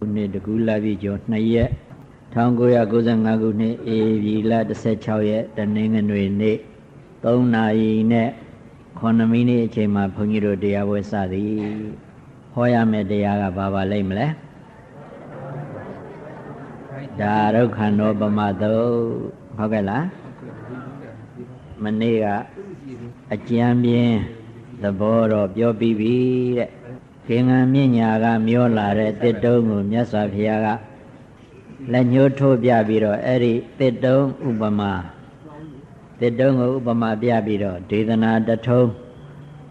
ခုနှစ်တကူလာပြီကျော်2ရက်1995ခုနှစ်ဧပြီလ16ရက်တနင်္ဂနွေနေ့3နာရီနဲ့9မိနစ်အချိန်မှာဘုန်းကြီးတို့တရားပွဲစသည်ဟောရမယ့်တရားကဘာပါလိမ့်မလဲဒါရုခန္တောပမသုဟုတ်ကဲ့လားမနေ့ကအကျမ်းပြင်းသဘောတော့ပြောပြီးပြီတဲ့ ခင်ငံမြင့်ညာကမျောလာတဲ့တစ်တုံးကိုမြတ်စွာဘုရားကလက်ညှိုးထိုးပြပြီးတော့အဲ့ဒီတစ်တုံးဥပမာတစ်တုံးကိုဥပမာပြပြီးတော့ဒေသနာတထုံး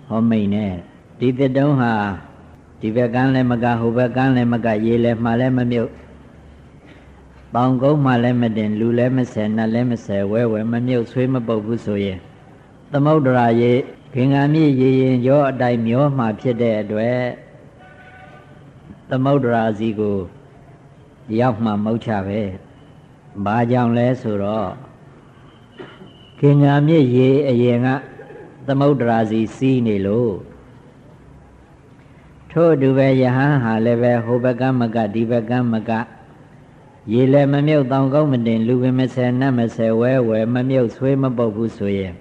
ဟောမိန်နဲ့ဒီတစ်တုံးဟာဒီဘက်ကန်းလည်းမကဟိုဘက်ကန်းလည်းမကရေလည်းမှလည်းမမြုပ်ပေါင်ကုန်းမှလည်းမတင်လူလည်းမဆယ်နတ်လည်းမဆယ်ဝဲဝဲမမြုပ်ဆွေးမပုတ်ဘူးဆိုရင်သမုဒ္ဒရာရေခင်္ဃာမြည်ရေရင်ရောအတိုင်းမျောမှဖြစ်တဲ့အတွက် သမုဒ္ဒရာစီကိုရောက်မှမဟုတ်ချပဲဘာကြောင့်လဲဆိုတော့ခင်္ဃာမြစ်ရေအရင်ကသမုဒ္ဒရာစီစီးနေလို့ထို့အတူပဲယဟန်ဟာလည်းပဲဟိုဘက်ကမကဒီဘက်ကမကရေလည်းမမြုပ်တောင်ကောင်းမတင်လူပင်မဆယ်နတ်မဆယ်ဝဲဝဲမမြုပ်ဆွေးမပုတ်ဘူးဆိုရင်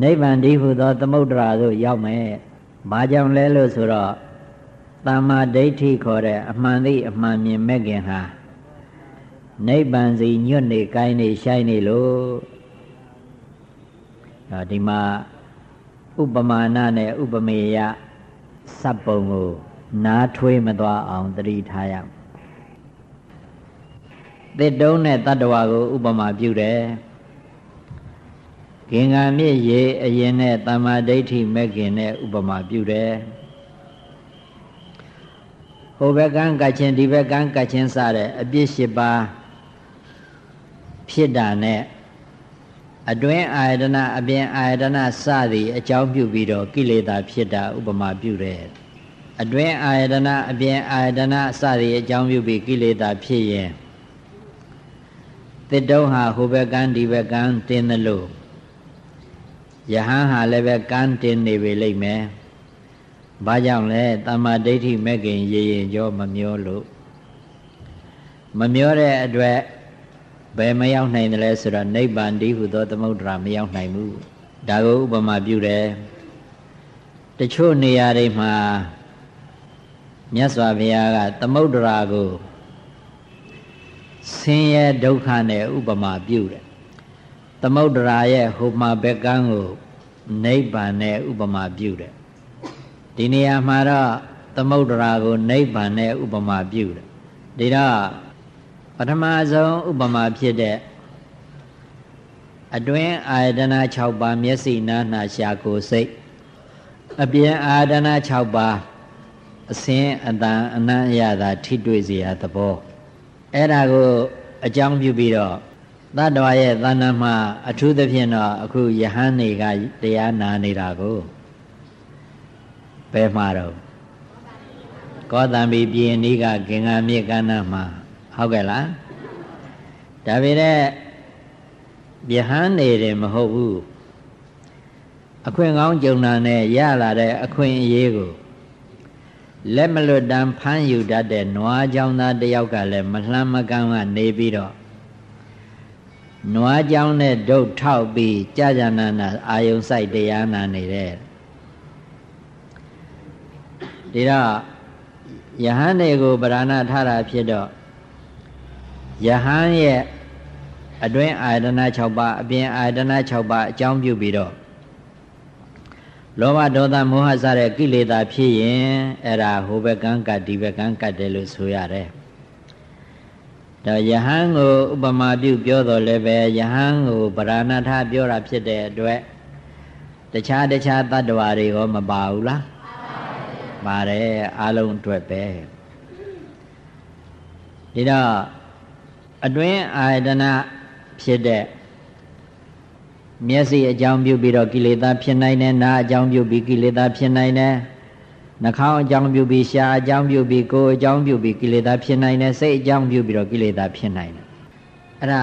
နိဗ္ဗာန်တည်းဟူသော သမုဒ္ဒရာသို့ရောက်မယ်။ဘာကြောင့်လဲလို့ဆိုတော့ တမ္မာဒိဋ္ဌိခေါ်တဲ့အမှန်သိအမှန်မြင်မဲ့ခင်ဟာနိဗ္ဗာန်စီညွတ်နေကိုင်းနေရှိုင်းနေလို့ဒီမှာဥပမာဏနဲ့ဥပမေယစပ်ပုံကိုနားထွေးမသွားအောင်သတိထားရအောင်တစ်တုံးနဲ့တတ္တဝါကို ဥပမာပြုတယ်ဂင်္ဂာမြစ်ရေအရင်နဲ့တမ္မာဒိဋ္ဌိမဲ့ခင်နဲ့ဥပမာပြုတယ် ဟိုဘက်ကန်းကချင်းဒီဘက်ကန်းကချင်းစတဲ့အပြစ်၈ပါးဖြစ်တာနဲ့အတွင်းအာယတနာအပြင်အာယတနာစသည်အကြောင်းပြုပြီးတော့ကိလေသာဖြစ်တာဥပမာပြုတယ်အတွင်းအာယတနာအပြင်အာယတနာစသည်အကြောင်းပြုပြီးကိလေသာဖြစ်ရင်တစ်တုံးဟာဟိုဘက်ကန်းဒီဘက်ကန်းတင်းသလိုယဟန်ဟာလည်းပဲကန်းတင်နေပြီလိမ့်မယ်။ ဘာကြောင့်လဲတမ္မာဒိဋ္ဌိမဲ့ခင်ရေရင်ကြောမမျောလို့မမျောတဲ့အတွက်ဘယ်မရောက်နိုင်တယ်လဲဆိုတော့နိဗ္ဗာန်တည်းဟူသောသမုဒ္ဒရာမရောက်နိုင်ဘူး။ဒါကိုဥပမာပြုတယ်။တချို့နေရာတွေမှာမြတ်စွာဘုရားကသမုဒ္ဒရာကိုဆင်းရဲဒုက္ခနဲ့ဥပမာပြုတယ်သမုဒ္ဒရာရဲ့ဟိုမှာဘက်ကန်းကိုနိဗ္ဗာန်နဲ့ဥပမာပြုတယ် ဒီနေရာမှာတော့သမုဒ္ဒရာကိုနိဗ္ဗာန်နဲ့ဥပမာပြုတယ်ဒီတော့ပထမဆုံးဥပမာဖြစ်တဲ့အတွင်းအာယတနာ6ပါးမျက်စိနားနှာရှာကိုယ်စိတ်အပြင်အာယတနာ6ပါးအစင်းအတန်အနံ့ရတာထိတွေ့စေရသဘောအဲ့ဒါကိုအကြောင်းပြုပြီးတော့သတ္တဝါရဲ့သဏ္ဍာန်မှာအထူးသဖြင့်တော့အခုယဟန်တွေကတရားနာနေတာကို ဘယ်မှာတော့ကောသံဘီပြည်နီးကဂင်္ဂာမြေကန္နာမှာဟုတ်ကဲ့လားဒါပေမဲ့ယဟန်နေတယ်မဟုတ်ဘူးအခွင့်ကောင်းကြုံတာနဲ့ရလာတဲ့အခွင့်အရေးကိုလက်မလွတ်တမ်းဖမ်းယူတတ်တဲ့နွားကြောင်သားတယောက်ကလည်းမလှမ်းမကမ်းကနေပြီးတော့နွားကြောင်နဲ့ဒုတ်ထောက်ပြီးကြာကြာနာနာအာယုံဆိုင်တရားနာနေတဲ့ ဒီတော့ယဟန်တွေကိုဗราဏထားတာဖြစ်တော့ယဟန်ရဲ့အတွင်းအာယတနာ6ပါးအပြင်အာယတနာ6ပါးအကြောင်းပြုပြီးတော့လောဘဒေါသမောဟစတဲ့ကိလေသာဖြစ်ရင်အဲ့ဒါဟိုဘက်ကန်းကတ်ဒီဘက်ကန်းကတ်တယ်လို့ဆိုရတယ်။တော့ယဟန်ကိုဥပမာပြုပြောတော်လည်းပဲယဟန်ကိုဗราဏထပြောတာဖြစ်တဲ့အတွက်တခြားတခြားတ attva တွေရောမပါဘူးလား။ ပါတယ်အလုံးအတွက်ပဲ။ဒီတော့အတွင်းအာယတနာဖြစ်တဲ့မျက်စိအကြောင်းပြုပြီးတော့ကိလေသာဖြစ်နိုင်တယ်နားအကြောင်းပြုပြီးကိလေသာဖြစ်နိုင်တယ်နှာခေါင်းအကြောင်းပြုပြီးရှားအကြောင်းပြုပြီးကိုယ်အကြောင်းပြုပြီးကိလေသာဖြစ်နိုင်တယ်စိတ်အကြောင်းပြုပြီးတော့ကိလေသာဖြစ်နိုင်တယ်အဲ့ဒါ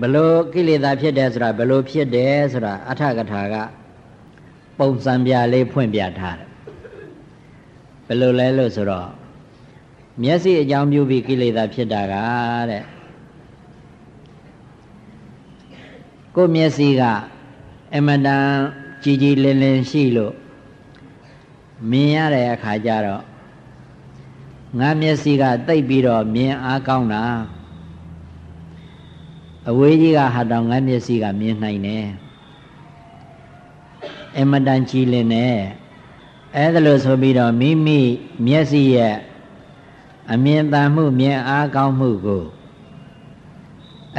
ဘလို့ကိလေသာဖြစ်တယ်ဆိုတာဘလို့ဖြစ်တယ်ဆိုတာအထကထာကပုံစံပြလေးဖွင့်ပြထားတယ် ဘယ်လိုလဲလို့ဆိုတော့မျက်စိအကြောင်းပြုပြီးကိလေသာဖြစ်တာကတဲ့ကိုမျက်စိကအမတန်ကြည်ကြည်လင်လင်ရှိလို့မြင်ရတဲ့အခါကျတော့ငါမျက်စိကတိတ်ပြီးတော့မြင်အားကောင်းတာအဝေးကြီးကဟာတောင်ငါမျက်စိကမြင်နိုင်တယ်အမတန်ကြည်လင်တယ် အဲဒါလို့ဆိုပြီးတော့မိမိမျက်စိရဲ့အမြင်တန်မှုမြင်အားကောင်းမှုကို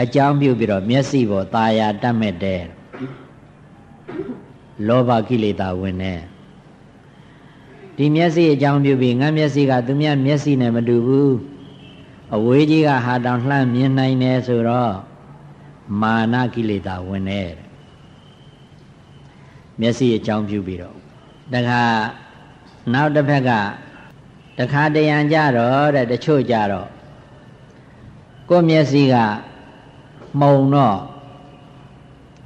အကြောင်းပြုပြီးတော့မျက်စိပေါ်ตาယာတတ်မဲ့တဲ့လောဘကိလေသာဝင်နေဒီမျက်စိအကြောင်းပြုပြီးငါမျက်စိကသူမြတ်မျက်စိနဲ့မတူဘူးအဝေးကြီးကဟာတောင်လှမ်းမြင်နိုင်တယ်ဆိုတော့မာနကိလေသာဝင်နေမျက်စိအကြောင်းပြုပြီးတော့တခါ နောက်တစ်ဖက်ကတခါတရံကြတော့တဲ့တချို့ကြတော့ကိုယ်မျက်စိကမှုံတော့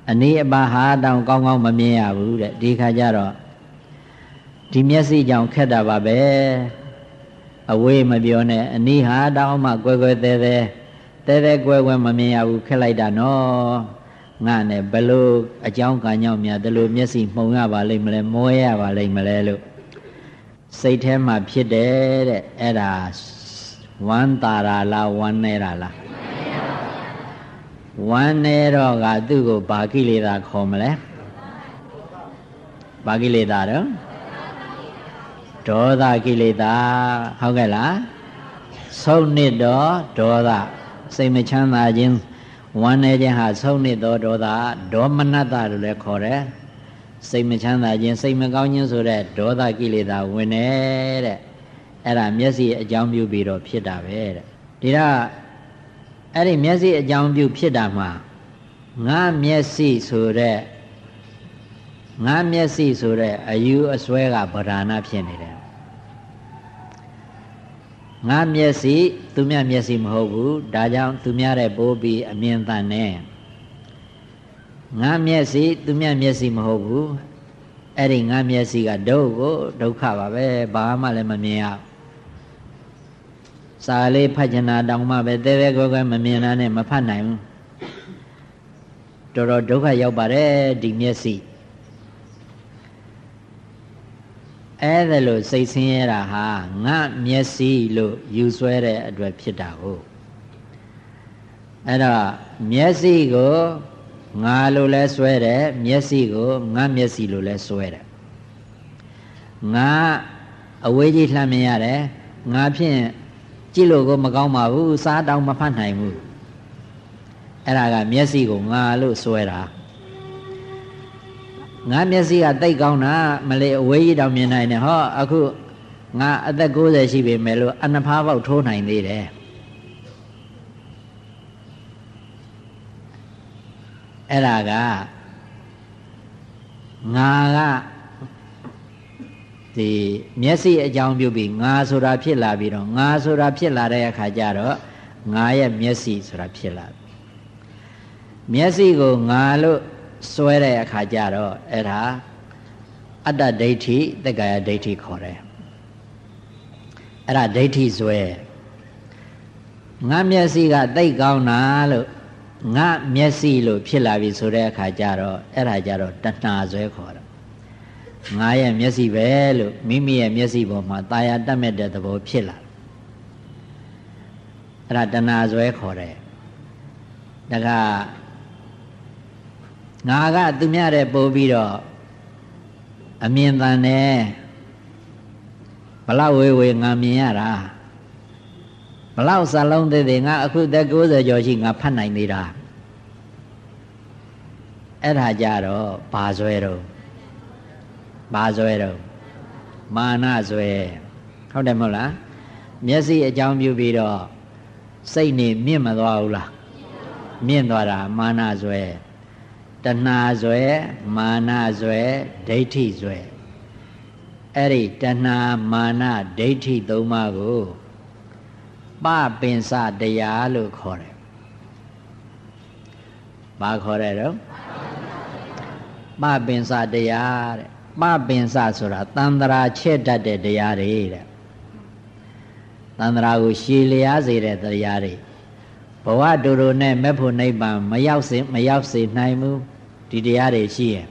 အနည်းအပါဟာတောင်ကောင်းကောင်းမမြင်ရဘူးတဲ့ဒီခါကျတော့ဒီမျက်စိကြောင့်ခက်တာပါပဲအဝေးမပြောနဲ့အနည်းဟာတောင်မှကွယ်ကွယ်သေးသေးသေးသေးကွယ်ကွယ်မမြင်ရဘူးခက်လိုက်တာနော်ငါနဲ့ဘလို့အကြောင်းကံကြောင့်များဒီလိုမျက်စိမှုံရပါလိမ့်မလဲမွဲရပါလိမ့်မလဲလို့ စိတ်ထဲမှာဖြစ်တယ်တဲ့အဲ့ဒါဝမ်းတာရာလားဝမ်းနေတာလားဝမ်းနေတော့ကသူ့ကိုဘာကိလေသာခေါ်မလဲဘာကိလေသာတော့ဒေါသကိလေသာဟုတ်ကဲ့လားဆုံးနစ်တော့ဒေါသစိတ်မချမ်းသာခြင်းဝမ်းနေခြင်းဟာဆုံးနစ်တော့ဒေါသဒေါမနတလို့လည်းခေါ်တယ် စိတ်မချမ်းသာခြင်းစိတ်မကောင်းခြင်းဆိုတဲ့ဒေါသကိလေသာဝင်နေတဲ့အဲ့ဒါမျက်စိအကြောင်းပြုပြီးတော့ဖြစ်တာပဲတဲ့ဒီတော့အဲ့ဒီမျက်စိအကြောင်းပြုဖြစ်တာမှာငါမျက်စိဆိုတဲ့ငါမျက်စိဆိုတဲ့အယူအစွဲကဗราဏဖြစ်နေတယ်ငါမျက်စိသူမြမျက်စိမဟုတ်ဘူးဒါကြောင့်သူမြတဲ့ပိုးပြီးအမြင်တန်နဲ့ ငါမျက်စိသူမြမျက်စိမဟုတ်ဘူးအဲ့ဒီငါမျက်စိကဒုက္ခဒုက္ခပါပဲဘာမှလည်းမမြင်ရစာလေးဖတ်ချင်တာတောင်မှပဲတဲတဲကွယ်ကွယ်မမြင်တာနဲ့မဖတ်နိုင်ဘူးတော်တော်ဒုက္ခရောက်ပါတယ်ဒီမျက်စိအဲ့ဒါလို့စိတ်ဆင်းရဲတာဟာငါမျက်စိလို့ယူဆွဲတဲ့အတွက်ဖြစ်တာကိုအဲ့တော့မျက်စိကို ငါလို့လဲဆွဲတယ်မျက်စိကိုငါမျက်စိလို့လဲဆွဲတယ်ငါအဝေးကြီးလှမ်းမြင်ရတယ်ငါဖြင့်ကြည့်လို့ကိုမကောင်းပါဘူးစားတောင်မဖတ်နိုင်ဘူးအဲ့ဒါကမျက်စိကိုငါလို့ဆွဲတာငါမျက်စိကတိတ်ကောင်းတာမလေးအဝေးကြီးတောင်မြင်နိုင်တယ်ဟောအခုငါအသက်60ရှိပြီမယ်လို့အနှဖားပေါက်ထိုးနိုင်သေးတယ် အဲ့ဒါကငါကဒီမျက်စိအကြောင်းပြုပြီးငါဆိုတာဖြစ်လာပြီးတော့ငါဆိုတာဖြစ်လာတဲ့အခါကျတော့ငါရဲ့မျက်စိဆိုတာဖြစ်လာမျက်စိကိုငါလို့စွဲတဲ့အခါကျတော့အဲ့ဒါအတ္တဒိဋ္ဌိတက္ကာယဒိဋ္ဌိခေါ်တယ်အဲ့ဒါဒိဋ္ဌိစွဲငါမျက်စိကတိတ်ကောင်းတာလို့ ငါမျက်စိလို့ဖြစ်လာပြီဆိုတဲ့အခါကျတော့အဲ့ဒါကျတော့တဏှာဆွဲခေါ်တော့ငါရဲ့မျက်စိပဲလို့မိမိရဲ့မျက်စိပေါ်မှာตาရတတ်မဲ့တဲ့သဘောဖြစ်လာအဲ့ဒါတဏှာဆွဲခေါ်တယ်တခါငါကသူများတဲ့ပို့ပြီးတော့အမြင်တန်တယ်ဘလောက်ဝေဝေငါမြင်ရတာ ဘလောက်စလုံးသေးသေးငါအခုသက်90ကျော်ရှိငါဖတ်နိုင်သေးတာအဲ့ဒါကြတော့ဘာဇွဲတော့ဘာဇွဲတော့မာနဇွဲဟုတ်တယ်မဟုတ်လားမျက်စိအကြောင်းပြုပြီးတော့စိတ်နေမြင့်မသွားဘူးလားမြင့်သွားတာမာနဇွဲတဏှာဇွဲမာနဇွဲဒိဋ္ဌိဇွဲအဲ့ဒီတဏှာမာနဒိဋ္ဌိသုံးပါးကို ပပင်စတရားလို့ခေါ်တယ်။ဘာခေါ်တယ်တော့ပပင်စတရားတဲ့ပပင်စဆိုတာတန်ត្រာချက်တတ်တဲ့တရားတွေတဲ့တန္တရာကိုရှည်လျားစေတဲ့တရားတွေဘဝတူတူနဲ့မဲ့ဖို့နိဗ္ဗာန်မရောက်စေမရောက်စေနိုင်ဘူးဒီတရားတွေရှိရင်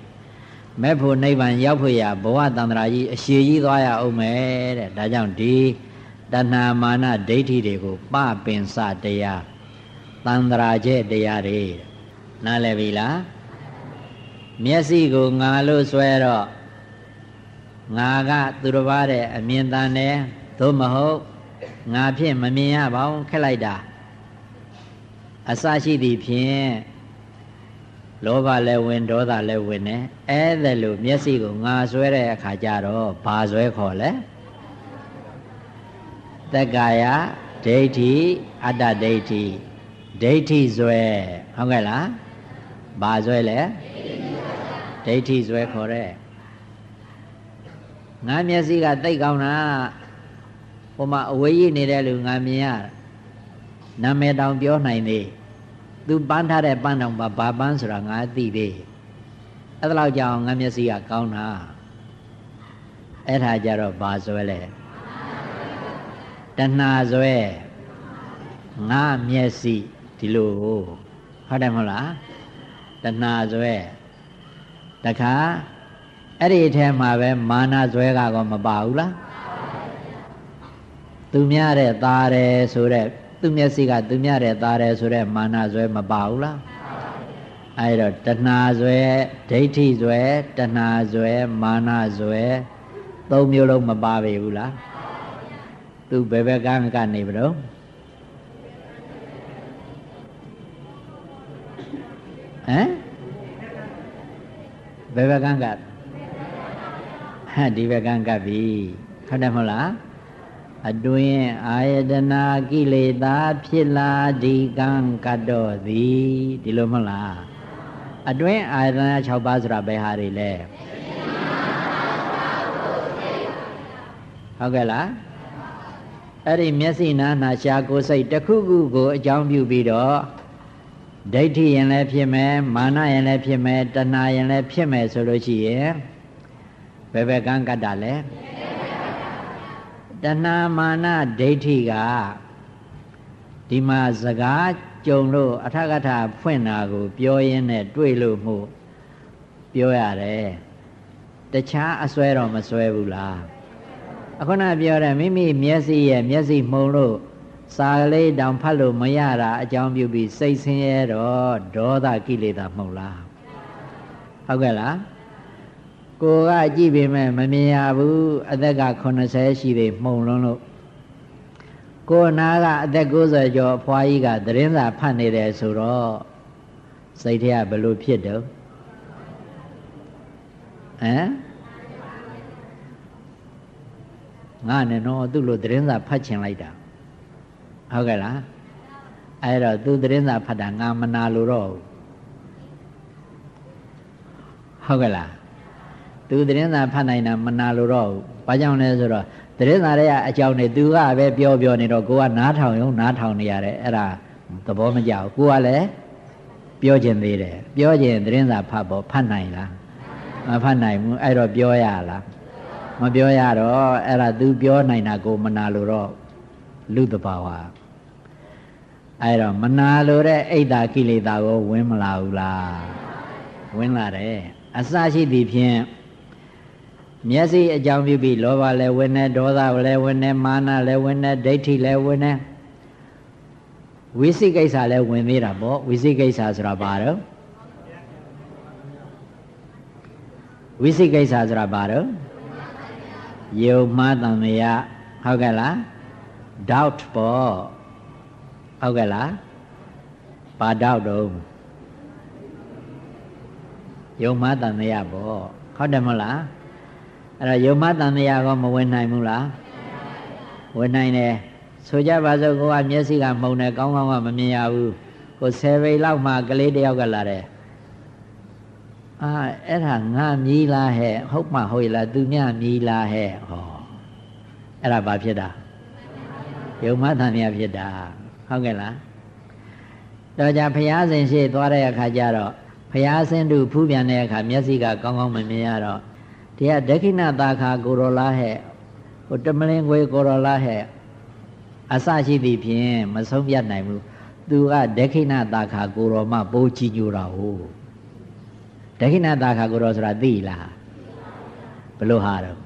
မဲ့ဖို့နိဗ္ဗာန်ရောက်ဖို့ရဘဝတန္တရာကြီးအရှည်ကြီးသွားရအောင်မယ်တဲ့ဒါကြောင့်ဒီ တဏှာမာနဒိဋ္ဌိတွေကိုပပင်စတရားတန္တရာကျဲတရားတွေနားလည်ပြီလားမျက်စိကိုငါလို့ဆွဲတော့ငါကသူတစ်ပါးတဲ့အမြင်တန်တယ်သို့မဟုတ်ငါဖြင့်မမြင်ရပါဘူးခက်လိုက်တာအစရှိသည်ဖြင့်လောဘလည်းဝင်ဒေါသလည်းဝင်နေအဲ့ဒါလို့မျက်စိကိုငါဆွဲတဲ့အခါကျတော့ဘာဆွဲခေါ်လဲ တက္ကာယဒိဋ္ဌိအတ္တဒိဋ္ဌိဒိဋ္ဌိဆွဲဟုတ်ကဲ့လားဘာဆွဲလဲဒိဋ္ဌိဆွဲခေါ်တဲ့ငါမျက်စိကတိတ်ကောင်းတာဟိုမှာအဝေးကြီးနေတဲ့လူငါမြင်ရနာမည်တောင်ပြောနိုင်သေးသူပန်းထားတဲ့ပန်းတောင်ဘာဘာပန်းဆိုတာငါသိသေးအဲ့ဒါလောက်ကြောင့်ငါမျက်စိကကောင်းတာအဲ့ဒါကြတော့ဘာဆွဲလဲ တဏှာဆွဲငါမျက်စိဒီလိုဟုတ်တယ်မဟုတ်လားတဏှာဆွဲတခါအဲ့ဒီအထဲမှာပဲမာနဇွဲကောမပါဘူးလားသူများတဲ့သားတယ်ဆိုတဲ့သူမျက်စိကသူများတဲ့သားတယ်ဆိုတဲ့မာနဇွဲမပါဘူးလားအဲ့တော့တဏှာဇွဲဒိဋ္ဌိဇွဲတဏှာဇွဲမာနဇွဲသုံးမျိုးလုံးမပါပေဘူးလား သူဘယ်ဘက်ကကနေဘလို့ဟမ်ဘယ်ဘက်ကကဟဒီဘက်ကကပ်ပြီဟုတ်တယ်မဟုတ်လားအတွင်အာယတနာကိလေသာဖြစ်လာဒီကံကတ်တော်သည်ဒီလိုမဟုတ်လားအတွင်အာယတနာ6ပါးဆိုတာဘယ်ဟာတွေလဲဟုတ်ကဲ့လား အဲ့ဒီမျက်စိနာနာရှာကိုယ်စိတ်တစ်ခုခုကိုအကြောင်းပြုပြီးတော့ဒိဋ္ဌိရင်လည်းဖြစ်မယ်မာနရင်လည်းဖြစ်မယ်တဏှာရင်လည်းဖြစ်မယ်ဆိုလို့ရှိရင်ဘယ်ဘက်ကံကတ္တာလဲတဏှာမာနဒိဋ္ဌိကဒီမှာစကားကြုံလို့အထကထဖွင့်တာကို ပြောရင်းနဲ့တွေ့လို့မှုပြောရတယ်တခြားအစွဲတော့မစွဲဘူးလား အခုနပြောတယ်မိမိမျက်စိရဲ့မျက်စိမှုံလို့စာလေးတောင်ဖတ်လို့မရတာအကြောင်းပြုပြီးစိတ်ဆင်းရဲတော့ဒေါသကိလေသာမှုံလားဟုတ်ကဲ့လားကိုကကြည့်ပေမဲ့မမြင်ရဘူးအသက်က80ရှိသေးမှုံလုံးလို့ကိုနာကအသက်90ကျော်အဖွားကြီးကသတင်းစာဖတ်နေတယ်ဆိုတော့စိတ်ထဲကဘယ်လိုဖြစ်တော့ဟမ် ငါနဲ့တော့သူ့လိုသတင်းစာဖတ်ချင်လိုက်တာဟုတ်ကဲ့လားအဲ့တော့သူသတင်းစာဖတ်တာငါမနာလို့တော့ဟုတ်ကဲ့လားသူသတင်းစာဖတ်နိုင်တာမနာလို့တော့ဘာကြောင့်လဲဆိုတော့သတင်းစာတွေကအကြောင်းနေသူကပဲပြောပြောနေတော့ကိုကနားထောင်ရုံနားထောင်နေရတယ်အဲ့ဒါသဘောမကျဘူးကိုကလည်းပြောကျင်သေးတယ်ပြောကျင်သတင်းစာဖတ်ဖို့ဖတ်နိုင်လားမဖတ်နိုင်ဘူးအဲ့တော့ပြောရလား မပြောရတော့အဲ့ဒါသူပြောနိုင်တာကိုမနာလို့တော့လူတဘာဝအဲ့တော့မနာလို့တဲ့အိတ်တာကိလေသာကိုဝင်မလာဘူးလားဝင်လာတယ်အစရှိသည်ဖြင့်မျက်စိအကြောင်းပြုပြီးလောဘလည်းဝင်နေဒေါသလည်းဝင်နေမာနလည်းဝင်နေဒိဋ္ဌိလည်းဝင်နေဝိသိကိစ္စလည်းဝင်သေးတာပေါ့ဝိသိကိစ္စဆိုတာဘာတော့ဝိသိကိစ္စဆိုတာဘာတော့ ယုံမှားတန်မြတ်ဟုတ်ကဲ့လား doubt ပေါ့ဟုတ်ကဲ့လားဘာ doubt တော့ယုံမှားတန်မြတ်ပေါ့ဟုတ်တယ်မဟုတ်လားအဲ့တော့ယုံမတန်တရားကောမဝင်နိုင်ဘူးလားဝင်နိုင်တယ်ဆိုကြပါစို့ကိုကမျက်စိကမှုံတယ်ကောင်းကောင်းကမမြင်ရဘူးကိုဆယ်ပိလောက်မှကလေးတယောက်ကလာတယ် အာအဲ့ဒါငါမြည်လားဟဲ့ဟုတ်မှဟုတ်ရလားသူမြမြည်လားဟဲ့ဟောအဲ့ဒါဘာဖြစ်တာယုံမတန်တရားဖြစ်တာဟုတ်ကဲ့လားတော့ကြဘုရားရှင်ရှေ့သွားတဲ့အခါကျတော့ဘုရားရှင်တို့ဖူးပြန်တဲ့အခါမျက်စိကကောင်းကောင်းမမြင်ရတော့တရားဒက္ခိဏသာခာကိုရောလားဟဲ့ဟိုတမလင်ခွေကိုရောလားဟဲ့အစရှိသည်ဖြင့်မဆုံးပြတ်နိုင်ဘူးသူကဒက္ခိဏတာခာကိုရောမှပိုးချီညိုတာဟုတ် ဒက္ခိဏတာခာကိုရောဆိုတာသိလားဘလို့ဟာတော့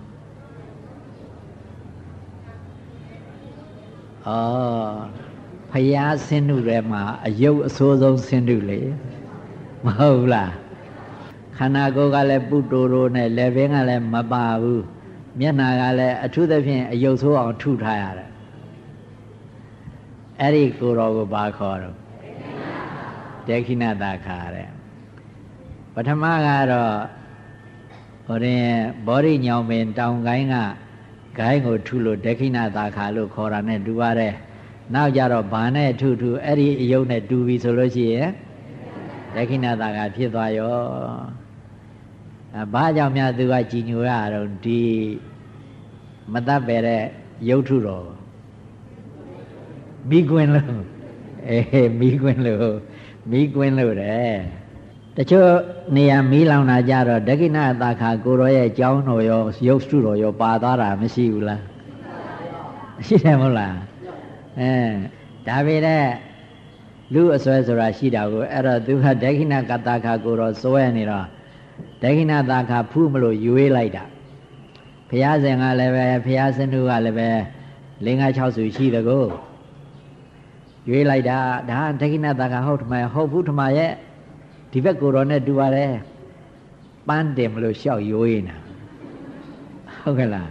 အော်ဖယားဆင်းတုထဲမှာအယုတ်အဆိုးဆုံးဆင်းတုလေမဟုတ်လားခန္ဓာကိုယ်ကလည်းပုတိုရိုနဲ့လက်ဘင်းကလည်းမပါဘူးမျက်နာကလည်းအထူးသဖြင့်အယုတ်ဆိုးအောင်ထုထားရတယ်အဲ့ဒီကိုတော်ကိုဘာခေါ်တော့ဒေခိနတာခါတဲ့ ပထမကတော့ဟိုရင်ဘောရိညောင်ပင်တောင်ကိုင်းကဂိုင်းကိုထုလို့ဒေခိနတာခါလို့ခေါ်တာနဲ့တူပါတယ်နောက်ကြတော့ဘာနဲ့ထုထုအဲ့ဒီအယုတ်နဲ့တူပြီဆိုလို့ရှိရင်ဒေခိနတာခါဖြစ်သွားရောအဲဘာကြောင့်များသူကကြည်ညိုရတော့ဒီမတတ်ပဲတဲ့ရုပ်ထုတော်မိကွင်းလို့အေးမိကွင်းလို့မိကွင်းလို့တဲ့ တချို့နေရာမီးလောင်တာကြတော့ဒက္ခိဏသာခာကိုရောရဲ့ကြောင်းတော်ရောရုပ်စုတော်ရောပါသွားတာမရှိဘူးလားရှိတယ်မဟုတ်လားအဲဒါပေမဲ့လူအစွဲဆိုတာရှိတာကိုအဲ့တော့သူကဒက္ခိဏကတာခာကိုရောစွဲနေတော့ဒက္ခိဏသာခာဖူးမလို့ရွေးလိုက်တာဘုရားရှင်ကလည်းပဲဘုရားစနုကလည်းပဲလင်္ကာ6ဆူရှိတကောရွေးလိုက်တာဒါဒက္ခိဏသာခာဟုတ်ထမဟုတ်ဘူးထမရဲ့ ဒီဘက်ကိုယ်တော်နဲ့တူပါတယ်ပန်းတယ်မလို့ရှောက်ရွေးနေတာဟုတ်ကဲ့လား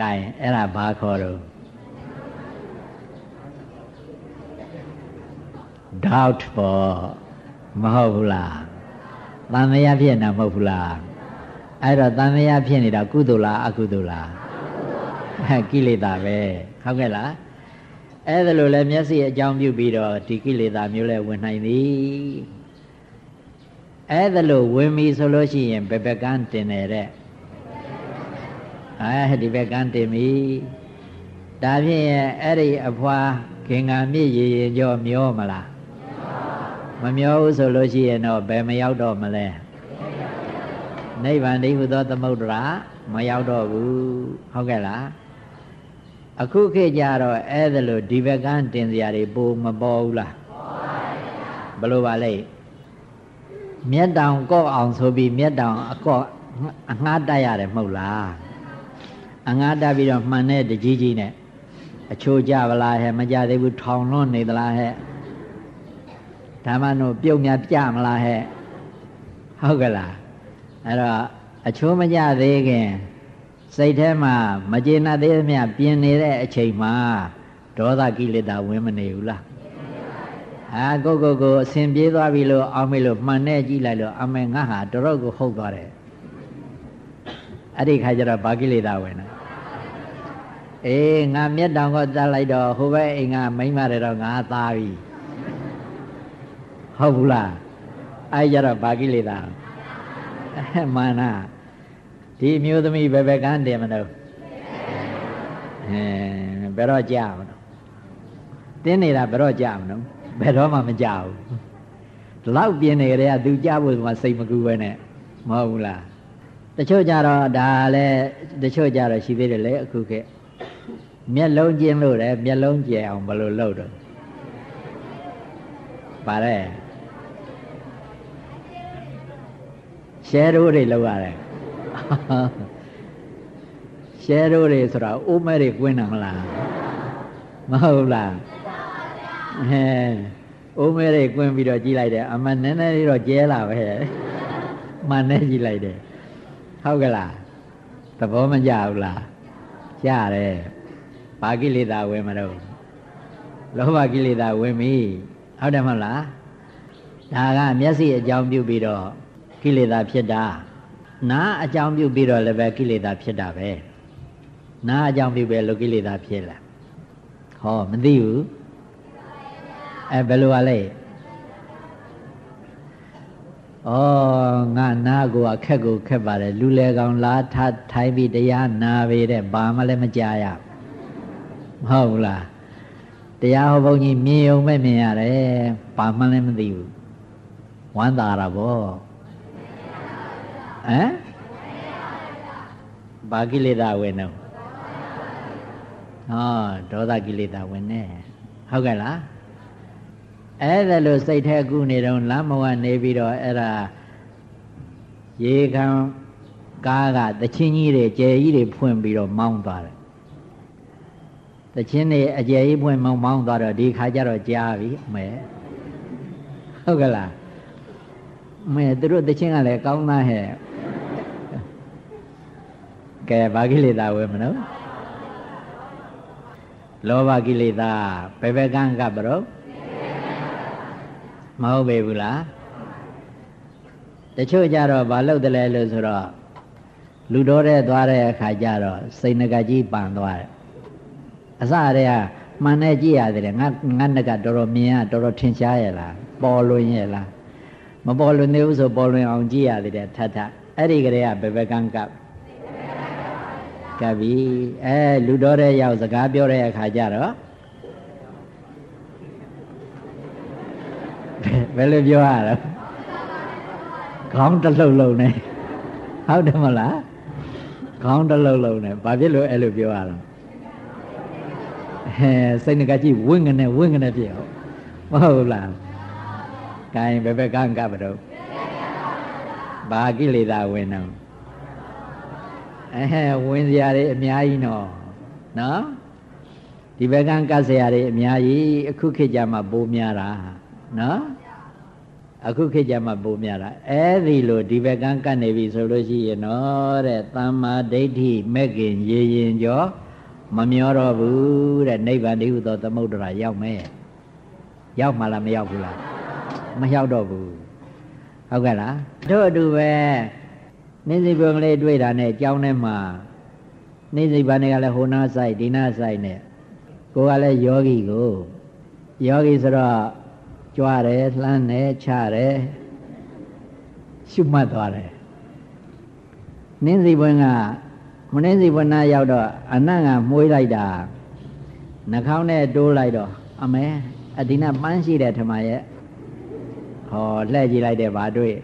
ကဲအဲ့ဒါဘာခေါ်တော့ doubt ပေါ့မဟုတ်ဘူးလားတန်မြာဖြစ်နေမဟုတ်ဘူးလားအဲ့တော့တန်မြာဖြစ်နေတာကုသိုလ်လားအကုသိုလ်လားအဲကိလေသာပဲဟုတ်ကဲ့လားအဲ့ဒါလိုလဲမျက်စိအကြောင်းပြုပြီးတော့ဒီကိလေသာမျိုးလဲဝင်နိုင်သည် အဲ့ဒါလိုဝင်ပြီဆိုလို့ရှိရင်ဘယ်ဘက်ကန်းတင်နေတဲ့အဲဒီဘက်ကန်းတင်ပြီဒါဖြင့်အဲ့ဒီအဖွာခင်္ဂာမြင့်ရေရင်ကြောမျောမလားမမျောဘူးဆိုလို့ရှိရင်တော့ဘယ်မရောက်တော့မလဲနိဗ္ဗာန်တည်းဟူသောသမုဒ္ဒရာမရောက်တော့ဘူးဟုတ်ကဲ့လားအခုခေတ်ကြတော့အဲ့ဒါလို့ဒီဘက်ကန်းတင်စရာတွေပိုမပေါ်ဘူးလားဘလို့ပါလဲ မျက်တောင်ကော့အောင်ဆိုပြီးမျက်တောင်အကော့အငှားတက်ရတယ်မဟုတ်လားအငှားတက်ပြီးတော့မှန်တဲ့တကြီးကြီးနဲ့အချိုးကြဗလားဟဲ့မကြသေးဘူးထောင်လွန်းနေသလားဟဲ့ဓမ္မနို့ပြုတ်များကြမလားဟဲ့ဟုတ်ကလားအဲ့တော့အချိုးမကြသေးခင်စိတ်ထဲမှာမကျေနပ်သေးသမျှပြင်းနေတဲ့အချိန်မှာဒေါသကိလေသာဝင်မနေဘူးလား ဟာကိုကိုကိုအစဉ်ပြေးသွားပြီလို့အောင်းမေလို့မှန်နဲ့ကြည့်လိုက်လို့အမေငါဟာတော်တော်ကိုဟုတ်သွားတယ်အဲ့ဒီခါကျတော့ဘာကိလေသာဝင်လဲအေးငါမျက်တောင်ကတတ်လိုက်တော့ဟိုဘက်အိမ်ကမိမ့်မတယ်တော့ငါသားပြီဟုတ်ဘူးလားအဲ့ကြတော့ဘာကိလေသာမာနဒီမျိုးသမီးဘယ်ဘက်ကန်းတယ်မလို့အဲဘယ်တော့ကြာမလို့တင်းနေတာဘယ်တော့ကြာမလို့ ဘယ်တော့မှမကြောက်ဘူးဒီလောက်ပြင်းနေကြတဲ့ကသူကြားဖို့မှစိတ်မကူပဲနဲ့မဟုတ်ဘူးလားတချို့ကြတော့ဒါလည်းတချို့ကြတော့ရှိသေးတယ်လေအခုခေတ်မျက်လုံးကျင်းလို့တယ်မျက်လုံးကျဲအောင်ဘယ်လိုလုပ်တော့ပါတယ်ရှဲရိုးတွေလောက်ရတယ်ရှဲရိုးတွေဆိုတာအိုးမဲတွေကွင်းတာမလားမဟုတ်လား ဟဲအိုးမဲတွေကွင်းပြီးတော့ကြည့်လိုက်တယ်အမှန်နည်းနည်းလေးတော့ကျဲလာပဲမှန်နဲ့ကြည့်လိုက်တယ်ဟုတ်ကလားသဘောမကျဘူးလားကြားတယ်ဘာကိလေသာဝင်မတော့လောဘကိလေသာဝင်ပြီဟုတ်တယ်မဟုတ်လားဒါကမျက်စိအကြောင်းပြုပြီးတော့ကိလေသာဖြစ်တာနားအကြောင်းပြုပြီးတော့လည်းပဲကိလေသာဖြစ်တာပဲနားအကြောင်းပြုပဲလို့ကိလေသာဖြစ်လာဟောမသိဘူး အဲဘယ်လို ਆ လဲဩငါနာကိုအခက်ကိုခက်ပါတယ်လူလေကောင်လာထထိုင်းပြီးတရားနာပေတဲ့ဘာမှလည်းမကြားရမဟုတ်ဘူးလားတရားဟောဘုန်းကြီးမြင်ုံမဲ့မြင်ရတယ်ဘာမှလည်းမသိဘူးဝမ်းသာတာဗောဟမ်ဘာကိလေသာဝင်တော့ဟောဒေါသကိလေသာဝင်နေဟုတ်ကဲ့လား အဲ့ဒါလို့စိတ်ထဲကူးနေတော့လမ်းမကနေပြီးတော့အဲ့ဒါရေခံကားကတချင်းကြီးတွေကျယ်ကြီးတွေဖွင့်ပြီးတော့မောင်းသွားတယ်တချင်းတွေအကျယ်ကြီးဖွင့်မောင်းမောင်းသွားတော့ဒီခါကျတော့ကြားပြီမဲဟုတ်ကဲ့လားမဲသူတို့တချင်းကလည်းကောင်းသားဟဲ့ကဲဘာကိလေသာဝယ်မလို့လောဘကိလေသာဘယ်ဘက်ကံကပ်ဘရော မဟုတ်ပေဘူးလားတချို့ကြတော့ဘာလုပ်တယ်လဲလို့ဆိုတော့လူတော်တဲ့သွားတဲ့အခါကျတော့စိတ်ငကကြီးပန်သွားတယ်အစတည်းကမှန်နဲ့ကြည့်ရတယ်ငါငါငကတော်တော်မြင်ရတော်တော်ထင်ရှားရဲ့လားပေါ်လွင်ရဲ့လားမပေါ်လွင်သေးဘူးဆိုပေါ်လွင်အောင်ကြည့်ရတယ်ထထအဲ့ဒီကလေးကဘယ်ဘက်ကန်းကပ်ကပ်ပြီအဲလူတော်တဲ့ရောက်စကားပြောတဲ့အခါကျတော့ ဘယ်လိုပြောရလဲခေါင်းတစ်လှုပ်လုံးနဲ့ဟုတ်တယ်မလားခေါင်းတစ်လှုပ်လုံးနဲ့ဘာဖြစ်လို့အဲ့လိုပြောရလဲဟဲစိတ်ငကကြည့်ဝင်းငနဲ့ဝင်းငနဲ့ဖြစ်ဟုတ်မဟုတ်လားကဲဘယ်ဘက်ကန်းကပ်တော့ဘာကိလေသာဝင်တော့အဲဝင်စရာတွေအများကြီးနော်နော်ဒီဘက်ကန်းကပ်စရာတွေအများကြီးအခုခေတ်ကြမှာပိုးများတာနော် အခုခေတ်ကြမှာပိုးများတာအဲ့ဒီလိုဒီဘက်ကန်းကပ်နေပြီဆိုလို့ရှိရင်တော့တဲ့သမ္မာဒိဋ္ဌိမဲ့ခင်ရေရင်ကျော်မမျောတော့ဘူးတဲ့နိဗ္ဗာန်တည်းဟူသောသမုဒ္ဒရာရောက်မယ်ရောက်မှလားမရောက်ဘူးလားမရောက်တော့ဘူးဟုတ်ကဲ့လားတို့အတူပဲနေစိဘုံကလေးတွေ့တာနဲ့ကြောင်းထဲမှာနေစိဘာနေကလည်းဟိုနာဆိုင်ဒီနာဆိုင်နဲ့ကိုကလည်းယောဂီကိုယောဂီဆိုတော့ ကြွားတယ်လှမ်းတယ်ချတယ်ရှုမှတ်သွားတယ်နင်းစီဘွင်ကမနှင်းစီဘွင်နာရောက်တော့အနတ်ကမှုေးလိုက်တာနှာခေါင်းနဲ့တိုးလိုက်တော့အမဲအဒီနာပန်းရှိတယ်ထမရဲ့ဟောလှည့်ကြည့်လိုက်တယ်ဗာတွေ့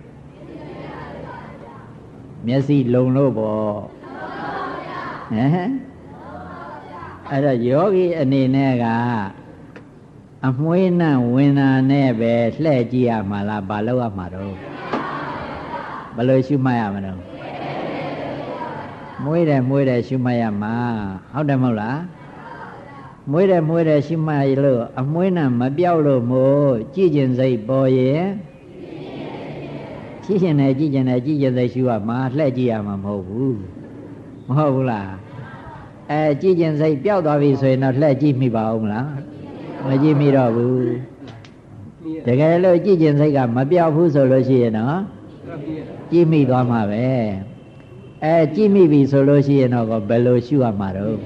မျက်စိလုံလို့ပေါ့ဟမ်အဲ့တော့ယောဂီအနေနဲ့က အမွှေးနဲ့ဝင်တာနဲ့ပဲလှည့်ကြည့်ရမှာလားဘာလို့ရမှာတော့ဘယ်လိုရှုမှတ်ရမလဲမွေးတယ်မွေးတယ်ရှုမှတ်ရမှာဟုတ်တယ်မဟုတ်လားမွေးတယ်မွေးတယ်ရှုမှတ်ရလို့အမွေးနဲ့မပြောက်လို့မို့ကြည်ကျင်စိတ်ပေါ်ရဲ့ကြည့်ကျင်တယ်ကြည့်ကျင်တယ်ကြည့်ကျင်စိတ်ရှုရမှာလှည့်ကြည့်ရမှာမဟုတ်ဘူးမဟုတ်ဘူးလားအဲကြည်ကျင်စိတ်ပျောက်သွားပြီဆိုရင်တော့လှည့်ကြည့်မိပါဦးမလား မကြည့်မိတော့ဘူးတကယ်လို့ကြည်ကျင်စိတ်ကမပျောက်ဘူးဆိုလို့ရှိရင်တော့ကြည့်မိသွားမှာပဲအဲကြည့်မိပြီဆိုလို့ရှိရင်တော့ဘယ်လိုရှုရမှာတော့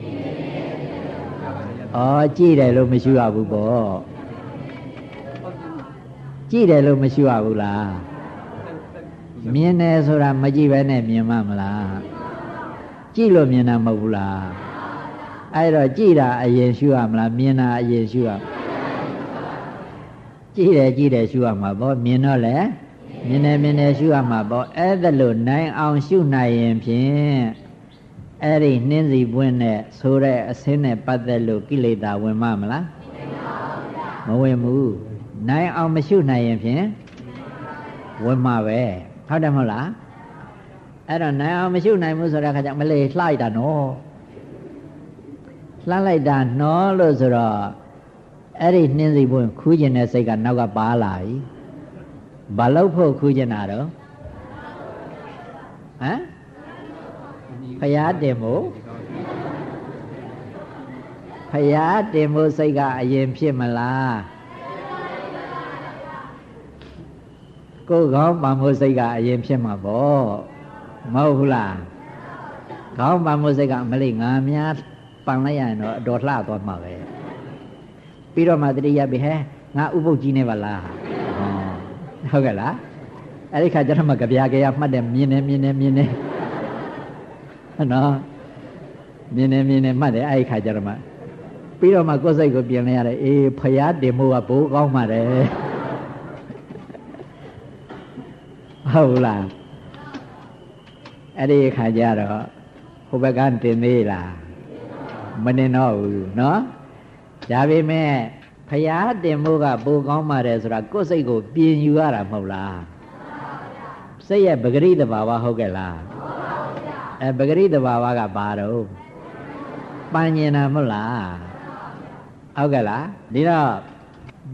ဩကြည့်တယ်လို့မရှုရဘူးပေါ့ကြည့်တယ်လို့မရှုရဘူးလားမြင်တယ်ဆိုတာမကြည့်ပဲနဲ့မြင်မှမလားကြည့်လို့မြင်တာမဟုတ်ဘူးလား အဲ့တော့ကြည့်တာအရင်ရှုရမလားမြင်တာအရင်ရှုရကြည့်တယ်ကြည့်တယ်ရှုရမှာပေါ့မြင်တော့လေမြင်တယ်မြင်တယ်ရှုရမှာပေါ့အဲ့ဒါလို့နိုင်အောင်ရှုနိုင်ရင်ဖြင့်အဲ့ဒီနှင်းစီပွင့်နဲ့ဆိုတဲ့အစင်းနဲ့ပတ်သက်လို့ကိလေသာဝင်မမလားမဝင်ဘူးနိုင်အောင်မရှုနိုင်ရင်ဖြင့်ဝင်မှာပဲဟုတ်တယ်မဟုတ်လားအဲ့တော့နိုင်အောင်မရှုနိုင်ဘူးဆိုတဲ့အခါကျမလေးလှလိုက်တာနော် လှလိုက်တာနော်လို့ဆိုတော့အဲ့ဒီနှင်းစီပွင့်ခူးကျင်တဲ့စိတ်ကနောက်ကပါလာပြီဘာလို့ဖို့ခူးကျင်တာတော့ဟမ်ဖရာတင်မို့ဖရာတင်မို့စိတ်ကအရင်ဖြစ်မလားကိုယ်ကောင်းပါမို့စိတ်ကအရင်ဖြစ်မှာပေါ့မဟုတ်ဘူးလားကောင်းပါမို့စိတ်ကမလေးငါများ ပန်လိုက်ရရင်တော့အတော်လှသွားမှာပဲပြီးတော့မှတတိယပြီဟဲငါဥပုပ်ကြီးနေပါလားဟုတ်ကဲ့လားအဲ့ဒီခါကျတော့မှကြပြာကြရမှတ်တယ်မြင်နေမြင်နေမြင်နေနော်မြင်နေမြင်နေမှတ်တယ်အဲ့ဒီခါကျတော့မှပြီးတော့မှကိုယ်စိတ်ကိုပြင်လိုက်ရတယ်အေးဖျားတင်မှုကဘိုးကောင်းပါတယ်ဟုတ်လားအဲ့ဒီခါကျတော့ဟိုဘက်ကတင်သေးလားဟ မနေတော့ဘူးနော်ဒါပေမဲ့ဖရာတင်မှုကပိုကောင်းပါတယ်ဆိုတာကိုယ်စိတ်ကိုပြင်ယူရတာမဟုတ်လားစိတ်ရဲ့ပဂရိတဘာဝဟုတ်ကဲ့လားအဲပဂရိတဘာဝကဘာတော့ပန်းညင်တာမဟုတ်လားဟုတ်ကဲ့လားဒီတော့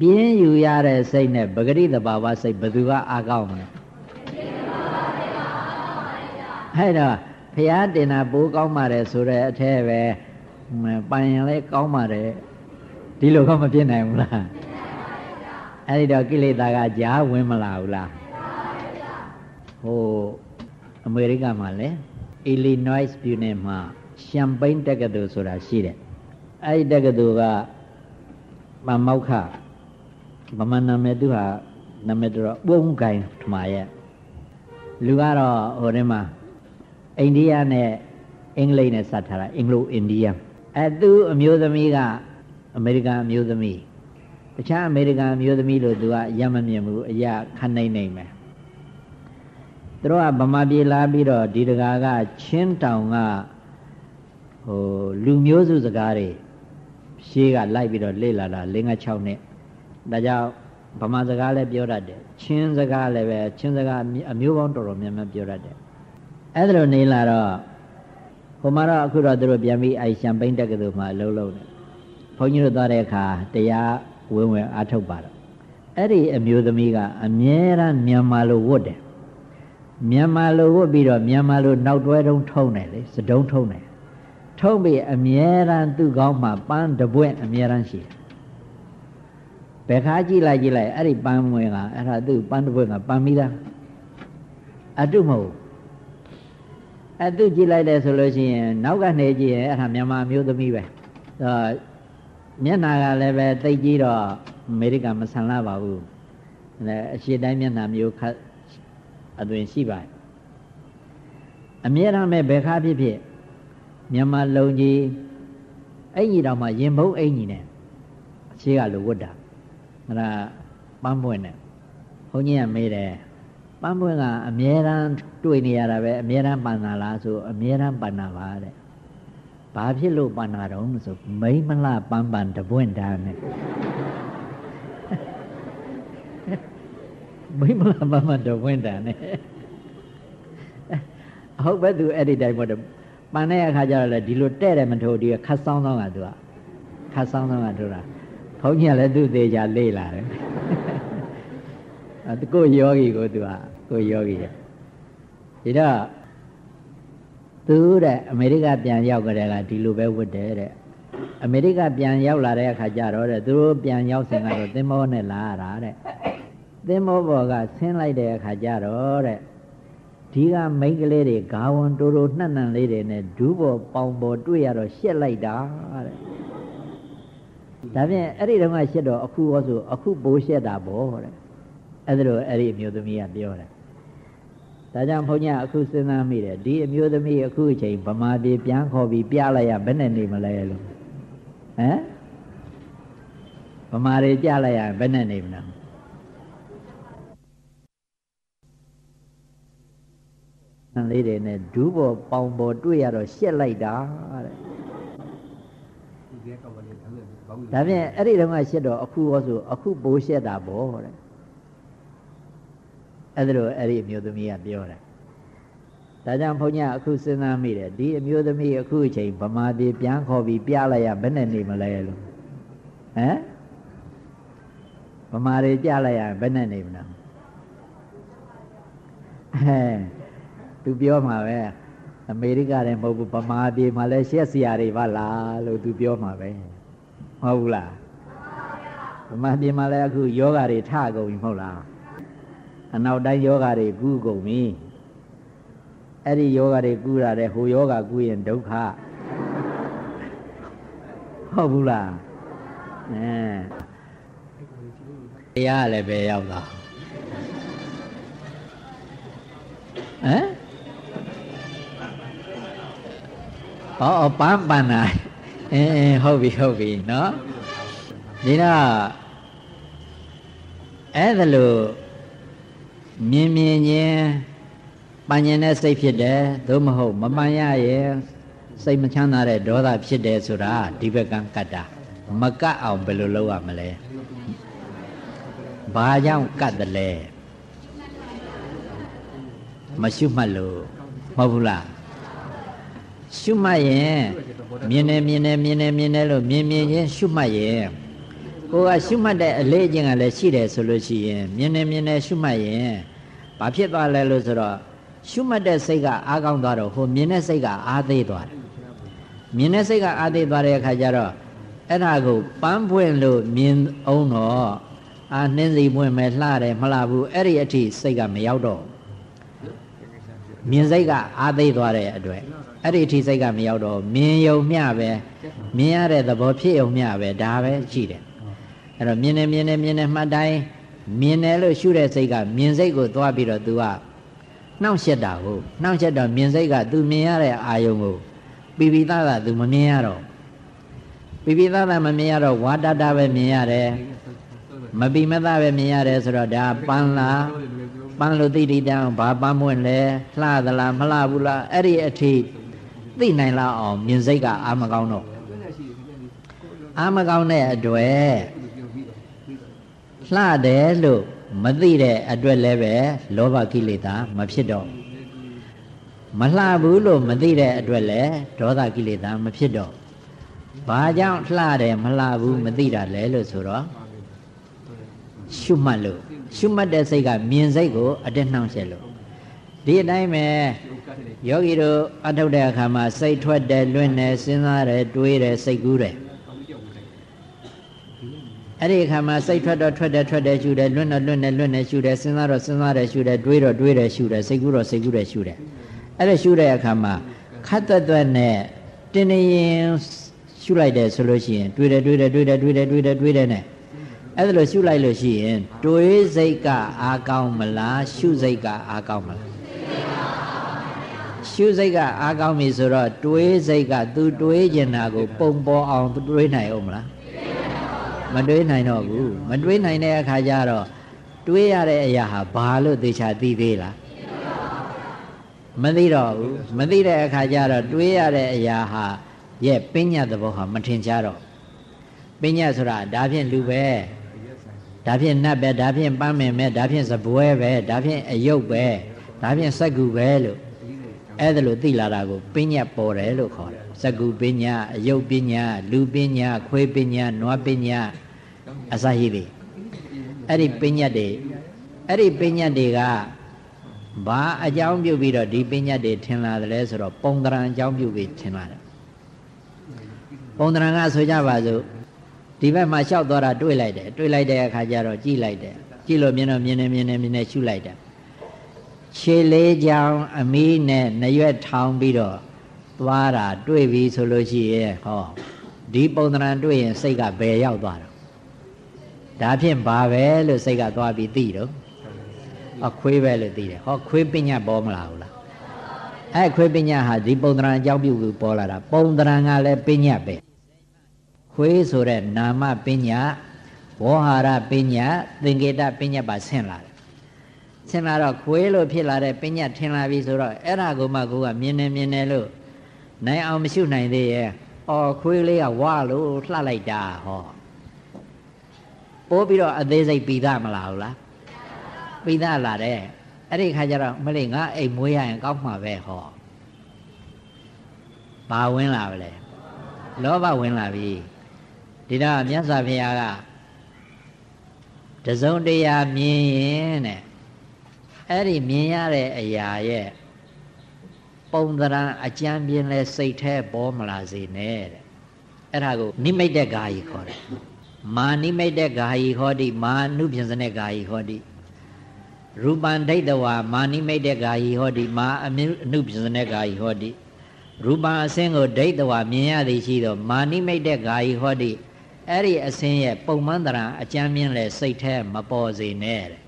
ပြင်းယူရတဲ့စိတ်နဲ့ပဂရိတဘာဝစိတ်ဘယ်သူကအားကောင်းမလဲဟဲ့တော့ဖရာတင်တာပိုးကောင်းပါတယ်ဆိုတဲ့အထဲပဲ ပန်းရင်လည်းကောင်းပါတယ်ဒီလိုကမဖြစ်နိုင်ဘူးလားအဲ့ဒီတော့ကိလေသာကကြားဝင်မလာဘူးလားဟိုအမေရိကမှာလဲ Illinois ပြည်နယ်မှာရှမ်ပိန်းတက္ကသိုလ်ဆိုတာရှိတယ်အဲ့ဒီတက္ကသိုလ်ကမမောက်ခဗမာနာမည်သူဟာနာမည်တော့ပုံကိုင်ထမရဲ့လူကတော့ဟိုထဲမှာအိန္ဒိယနဲ့အင်္ဂလိပ်နဲ့စပ်ထားတာအင်္ဂလိုအိန္ဒိယ အဲသူအမျိုးသမီးကအမေရိကန်အမျိုးသမီးတခြားအမေရိကန်အမျိုးသမီးလို့သူကရမမြင်ဘူးအရာခနိုင်နိုင်မယ်သူတို့ကဗမာပြည်လာပြီးတော့ဒီတကာကချင်းတောင်ကဟိုလူမျိုးစုစကားတွေရှေးကလိုက်ပြီးတော့လေ့လာတာ၄၅6နှစ်ဒါကြောင့်ဗမာစကားလည်းပြောတတ်တယ်ချင်းစကားလည်းပဲချင်းစကားအမျိုးပေါင်းတော်တော်များများပြောတတ်တယ်အဲ့ဒါလိုနေလာတော့ ဟိုမှာတော့အခုတော့သူတို့ပြန်ပြီးအိုင်ရှမ်ပိန်းတက်ကတူမှာအလုံးလုံးတယ်ဘုန်းကြီးတို့သွားတဲ့အခါတရားဝင်ဝင်အားထုတ်ပါတော့အဲ့ဒီအမျိုးသမီးကအမြဲတမ်းမြန်မာလိုဝတ်တယ်မြန်မာလိုဝတ်ပြီးတော့မြန်မာလိုနောက်တွဲတုံးထုံးတယ်လေစတုံးထုံးတယ်ထုံးပြီးအမြဲတမ်းသူ့ကောင်းမှာပန်းတပွင့်အမြဲတမ်းရှိတယ်ဘယ်ခါကြည့်လိုက်ကြည့်လိုက်အဲ့ဒီပန်းမွေကအဲ့ဒါသူ့ပန်းတပွင့်ကပန်းမိသားအတုမဟုတ် အဲသူကြည့်လိုက်တယ်ဆိုလို့ရှိရင်နောက်ကနေကြည့်ရင်အဲ့ဒါမြန်မာမျိုးသမီးပဲအဲမျက်နာကလည်းပဲသိကြည့်တော့အမေရိကန်မဆန်လာပါဘူးအဲအရှိတိုင်းမျက်နှာမျိုးခတ်အသွင်ရှိပါတယ်အမြဲတမ်းပဲဘယ်ခါဖြစ်ဖြစ်မြန်မာလုံကြီးအဲ့ကြီးတော့မှရင်ဘုံအင်ကြီးနဲ့ရှေးကလိုဝတ်တာအဲ့ဒါပန်းပွင့်နဲ့ဘုန်းကြီးကမေးတယ် ပန်းပွင့်ကအမြဲတမ်းတွေ့နေရတာပဲအမြဲတမ်းပန်တာလားဆိုအမြဲတမ်းပန်တာပါတဲ့ဘာဖြစ်လို့ပန်တာတော့ဆိုမိမလှပန်းပန်တပွင့်တာနဲ့မိမလှပန်းပန်တပွင့်တာနဲ့အဟုတ်ပဲသူအဲ့ဒီတိုင်းပေါ့ပန်တဲ့အခါကျတော့လေဒီလိုတဲ့တယ်မထိုးဒီခတ်ဆောင်းဆောင်းကသူကခတ်ဆောင်းဆောင်းကတို့တာဘုန်းကြီးကလည်းသူ့သေးချာလေ့လာတယ်အဲကိုယောဂီကိုသူက ကိုယောဂီရဲ့ဒီတော့သူတဲ့အမေရိကပြန်ရောက်ကြတဲ့ကဒီလိုပဲဝတ်တယ်တဲ့အမေရိကပြန်ရောက်လာတဲ့အခါကျတော့တဲ့သူတို့ပြန်ရောက်စဉ်ကတော့သင်္ဘောနဲ့လာရတာတဲ့သင်္ဘောပေါ်ကဆင်းလိုက်တဲ့အခါကျတော့တဲ့ဒီကမိန်းကလေးတွေဂါဝန်တိုးတိုးနှံ့နှံ့လေးတွေနဲ့ဒူးပေါ်ပေါင်ပေါ်တွေ့ရတော့ရှက်လိုက်တာတဲ့ဒါဖြင့်အဲ့ဒီတော့ကရှက်တော့အခုရောဆိုအခုပိုးရှက်တာပေါ့တဲ့အဲ့ဒါလိုအဲ့ဒီအမျိုးသမီးကပြောတယ် ဒါကြောင့်ဘုန်းကြီးအခုစဉ်းစားမိတယ်ဒီအမျိုးသမီးအခုအချိန်ဗမာပြည်ပြန်ခေါ်ပြီးပြလိုက်ရဘယ်နဲ့နေမလဲလို့ဟမ်ဗမာတွေကြလိုက်ရဘယ်နဲ့နေမလဲနန်းလေးတွေနဲ့ဒူးပေါ်ပေါင်ပေါ်တွေ့ရတော့ရှက်လိုက်တာတဲ့ဒါဖြင့်အဲ့ဒီတော့ကရှက်တော့အခုရောဆိုအခုပိုးရှက်တာပေါ့တဲ့ အဲ့ဒါလိုအဲ့ဒီအမျိုးသမီးကပြောတယ်ဒါကြောင့်ဘုန်းကြီးအခုစဉ်းစားမိတယ်ဒီအမျိုးသမီးအခုအချိန်ဗမာပြည်ပြန်ခေါ်ပြီးပြလိုက်ရဘယ်နဲ့နေမလဲလို့ဟမ်ဗမာတွေကြလိုက်ရဘယ်နဲ့နေမလဲဟဲသူပြောမှာပဲအမေရိကလည်းမဟုတ်ဘူးဗမာပြည်မှာလည်းရှက်စရာတွေပါလားလို့သူပြောမှာပဲမဟုတ်ဘူးလားဗမာပြည်မှာလည်းအခုယောဂါတွေထကုန်ပြီမဟုတ်လား အနောက်တိုင်းယောဂါတွေကူးကုန်ပြီအဲ့ဒီယောဂါတွေကူးရတဲ့ဟိုယောဂါကူးရင်ဒုက္ခဟုတ်ဘူးလားအဲတရားလည်းပဲရောက်တာဟမ်ဟောပန်းပန်းနာအင်းဟုတ်ပြီဟုတ်ပြီနော်ဒီတော့အဲ့ဒါလို့ မြင်မြင်ချင်းပัญญတဲ့စိတ်ဖြစ်တယ်သို့မဟုတ်မပန်ရရဲ့စိတ်မချမ်းသာတဲ့ဒေါသဖြစ်တယ်ဆိုတာဒီဘက်ကကတ်တာမကတ်အောင်ဘယ်လိုလုပ်ရမလဲဘာကြောင့်ကတ်တယ်လဲမရှုမှတ်လို့မဟုတ်ဘူးလားရှုမှတ်ရင်မြင်နေမြင်နေမြင်နေမြင်နေလို့မြင်မြင်ချင်းရှုမှတ်ရင်ကိုကရှုမှတ်တဲ့အလေးအကျင့်ကလည်းရှိတယ်ဆိုလို့ရှိရင်မြင်နေမြင်နေရှုမှတ်ရင် ဘာဖြစ်သွားလဲလို့ဆိုတော့ရှုမှတ်တဲ့စိတ်ကအားကောင်းသွားတော့ဟိုမြင်တဲ့စိတ်ကအားသေးသွားတယ်မြင်တဲ့စိတ်ကအားသေးသွားတဲ့အခါကျတော့အဲ့ဒါကိုပန်းပွင့်လို့မြင်အောင်တော့အာနှင်းစီပွင့်မယ်လှတယ်မလှဘူးအဲ့ဒီအထိစိတ်ကမရောက်တော့မြင်စိတ်ကအားသေးသွားတဲ့အတွက်အဲ့ဒီအထိစိတ်ကမရောက်တော့မြင်ယုံမျှပဲမြင်ရတဲ့သဘောဖြစ်ယုံမျှပဲဒါပဲရှိတယ်အဲ့တော့မြင်နေမြင်နေမြင်နေမှတ်တိုင်း မြင်တယ်လို့ရှုတဲ့စိတ်ကမြင်စိတ်ကိုသွားပြီးတော့ तू ကနှောင့်ယှက်တာကိုနှောင့်ယှက်တော့မြင်စိတ်က तू မြင်ရတဲ့အာယုံကိုပိပိသသာ तू မမြင်ရတော့ပိပိသသာမမြင်ရတော့ဝါတတပဲမြင်ရတယ်မပိမသပဲမြင်ရတယ်ဆိုတော့ဒါပန်းလားပန်းလို့သိတိတန်းဘာပန်းမွင့်လဲလှသလားမလှဘူးလားအဲ့ဒီအထိသိနိုင်လောက်အောင်မြင်စိတ်ကအာမကောင်းတော့အာမကောင်းတဲ့အတွက် လှတယ်လို့မသိတဲ့အတွက်လည်းပဲလောဘကိလေသာမဖြစ်တော့မလှဘူးလို့မသိတဲ့အတွက်လည်းဒေါသကိလေသာမဖြစ်တော့ဘာကြောင့်လှတယ်မလှဘူးမသိတာလဲလို့ဆိုတော့ရှုမှတ်လို့ရှုမှတ်တဲ့စိတ်ကမြင်စိတ်ကိုအတက်နှောင့်ရှက်လို့ဒီအတိုင်းပဲယောဂီတို့အထုတ်တဲ့အခါမှာစိတ်ထွက်တယ်လွင့်တယ်စဉ်းစားတယ်တွေးတယ်စိတ်ကူးတယ် အဲ့ဒီအခါမှာစိတ်ထွက်တော့ထွက်တယ်ထွက်တယ်ရှုတယ်လွင့်တော့လွင့်တယ်လွင့်တယ်ရှုတယ်စဉ်းစားတော့စဉ်းစားတယ်ရှုတယ်တွေးတော့တွေးတယ်ရှုတယ်စိတ်ကူးတော့စိတ်ကူးတယ်ရှုတယ်အဲ့ဒါရှုတဲ့အခါမှာခတ်သက်သက်နဲ့တင်းနေရင်ရှုလိုက်တယ်ဆိုလို့ရှိရင်တွေးတယ်တွေးတယ်တွေးတယ်တွေးတယ်တွေးတယ်တွေးတယ်နဲ့အဲ့ဒါလို့ရှုလိုက်လို့ရှိရင်တွေးစိတ်ကအာကောင်းမလားရှုစိတ်ကအာကောင်းမလားရှုစိတ်ကအားကောင်းပြီဆိုတော့တွေးစိတ်ကသူတွေးကျင်တာကို ပုံပေါ်အောင်သူတွေးနိုင်အောင်မလား မတွေးနိုင်တော့ဘူးမတွေးနိုင်တဲ့အခါကျတော့တွေးရတဲ့အရာဟာဘာလို့သေချာသိသေးလားမသိတော့ဘူးမသိတဲ့အခါကျတော့တွေးရတဲ့အရာဟာရဲ့ပညာသဘောဟာမထင်ရှားတော့ပညာဆိုတာဒါဖြင့်လူပဲဒါဖြင့်နတ်ပဲဒါဖြင့်ပန်းမင်ပဲဒါဖြင့်စပွဲပဲဒါဖြင့်အယုတ်ပဲဒါဖြင့်စက္ကူပဲလို့အဲ့ဒါလို့သိလာတာကိုပညာပေါ်တယ်လို့ခေါ်တယ် စကုပညာအယုတ်ပညာလူပညာခွေးပညာနွားပညာအစရှိသည်အဲ့ဒီပညာတွေအဲ့ဒီပညာတွေကဘာအကြောင်းပြုပြီးတော့ဒီပညာတွေထင်လာတယ်လဲဆိုတော့ပုံတရံအကြောင်းပြုပြီးထင်လာတယ်ပုံတရံကဆိုကြပါစို့ဒီဘက်မှာလျှောက်သွားတာတွေ့လိုက်တယ်တွေ့လိုက်တဲ့အခါကျတော့ကြည့်လိုက်တယ်ကြည့်လို့မြင်တော့မြင်နေမြင်နေမြင်နေရှုလိုက်တယ်ခြေလေးချောင်းအမီးနဲ့နရွက်ထောင်ပြီးတော့ သွားတာတွေ့ပြီဆိုလို့ရှိရဲ့ဟောဒီပုံသဏ္ဍာန်တွေ့ရင်စိတ်ကဘယ်ရောက်သွားတော့ဒါဖြင့်ဘာပဲလို့စိတ်ကသွားပြီးသိတော့အခွေးပဲလို့သိတယ်ဟောခွေးပညာပေါ်မလာဘူးလားအဲ့ခွေးပညာဟာဒီပုံသဏ္ဍာန်အကြောင်းပြုပြီးပေါ်လာတာပုံသဏ္ဍာန်ကလည်းပညာပဲခွေးဆိုတဲ့နာမပညာဘောဟာရပညာသင်္ကေတပညာပါဆင့်လာတယ်ဆင်လာတော့ခွေးလို့ဖြစ်လာတဲ့ပညာထင်လာပြီဆိုတော့အဲ့ဒါကိုမှကိုကမြင်နေမြင်နေလို့ နိုင်အောင်မရှုနိုင်သေးရဲ့။အော်ခွေးလေးကဝါလို့လှလိုက်တာဟော။ပိုးပြီးတော့အသေးစိတ်ပြီးသားမလားဟုတ်လား။ပြီးသားလာတဲ့အဲ့ဒီခါကျတော့မလေးငါအိမ်မွေးရရင်ကောက်မှာပဲဟော။ဘာဝင်လာဗလဲ။လောဘဝင်လာပြီ။ဒီတော့မြတ်စွာဘုရားကတစုံတရာမြင်ရင်တဲ့အဲ့ဒီမြင်ရတဲ့အရာရဲ့ ပုံသဏ္ဍာန်အကြံပြင်းလဲစိတ်แท้ပေါ်မလာစေနဲ့တဲ့အဲ့ဒါကိုနိမိတ်တဲ့ဂါယီခေါ်တယ်မာနိမိတ်တဲ့ဂါယီဟောတိမာနုပြင်စတဲ့ဂါယီဟောတိရူပံဒိဋ္ဌဝါမာနိမိတ်တဲ့ဂါယီဟောတိမာအနုပြင်စတဲ့ဂါယီဟောတိရူပံအစင်းကိုဒိဋ္ဌဝါမြင်ရသည်ရှိသောမာနိမိတ်တဲ့ဂါယီဟောတိအဲ့ဒီအစင်းရဲ့ပုံမှန်တရာအကြံမြင့်လဲစိတ်แท้မပေါ်စေနဲ့တဲ့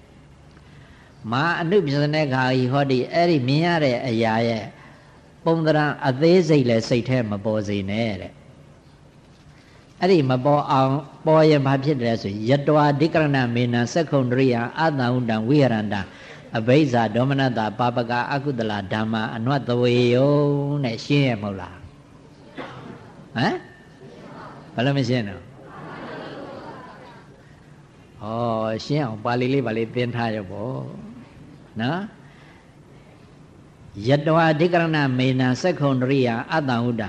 မာအနုပစ္စနေခါဤဟောဒီအဲ့ဒီမြင်ရတဲ့အရာရဲ့ ပုံသဏ္ဍာန်အသေးစိတ်လဲစိတ်แท้မပေါ်စေနဲ့တဲ့အဲ့ဒီမပေါ်အောင်ပေါ်ရင်ဘာဖြစ်တယ်ဆိုယတဝဒိကရဏမေနံသက္ခုံတရိယအတဟုတံဝိဟရန္တအဘိဇာဒေါမနတာပါပကအကုတလဓမ္မအနွတ်တဝေယောတဲ့ရှင်းရမဟုတ်လားမ်ဘာလို့မရှင်းတော့ဩရှင်းအောင်ပါဠိလေးပါလေးသင်ထားရပေါ့နော် ယတဝအဓိကရဏမေနံစက္ခုံတရိယာအတ္တဟုတံ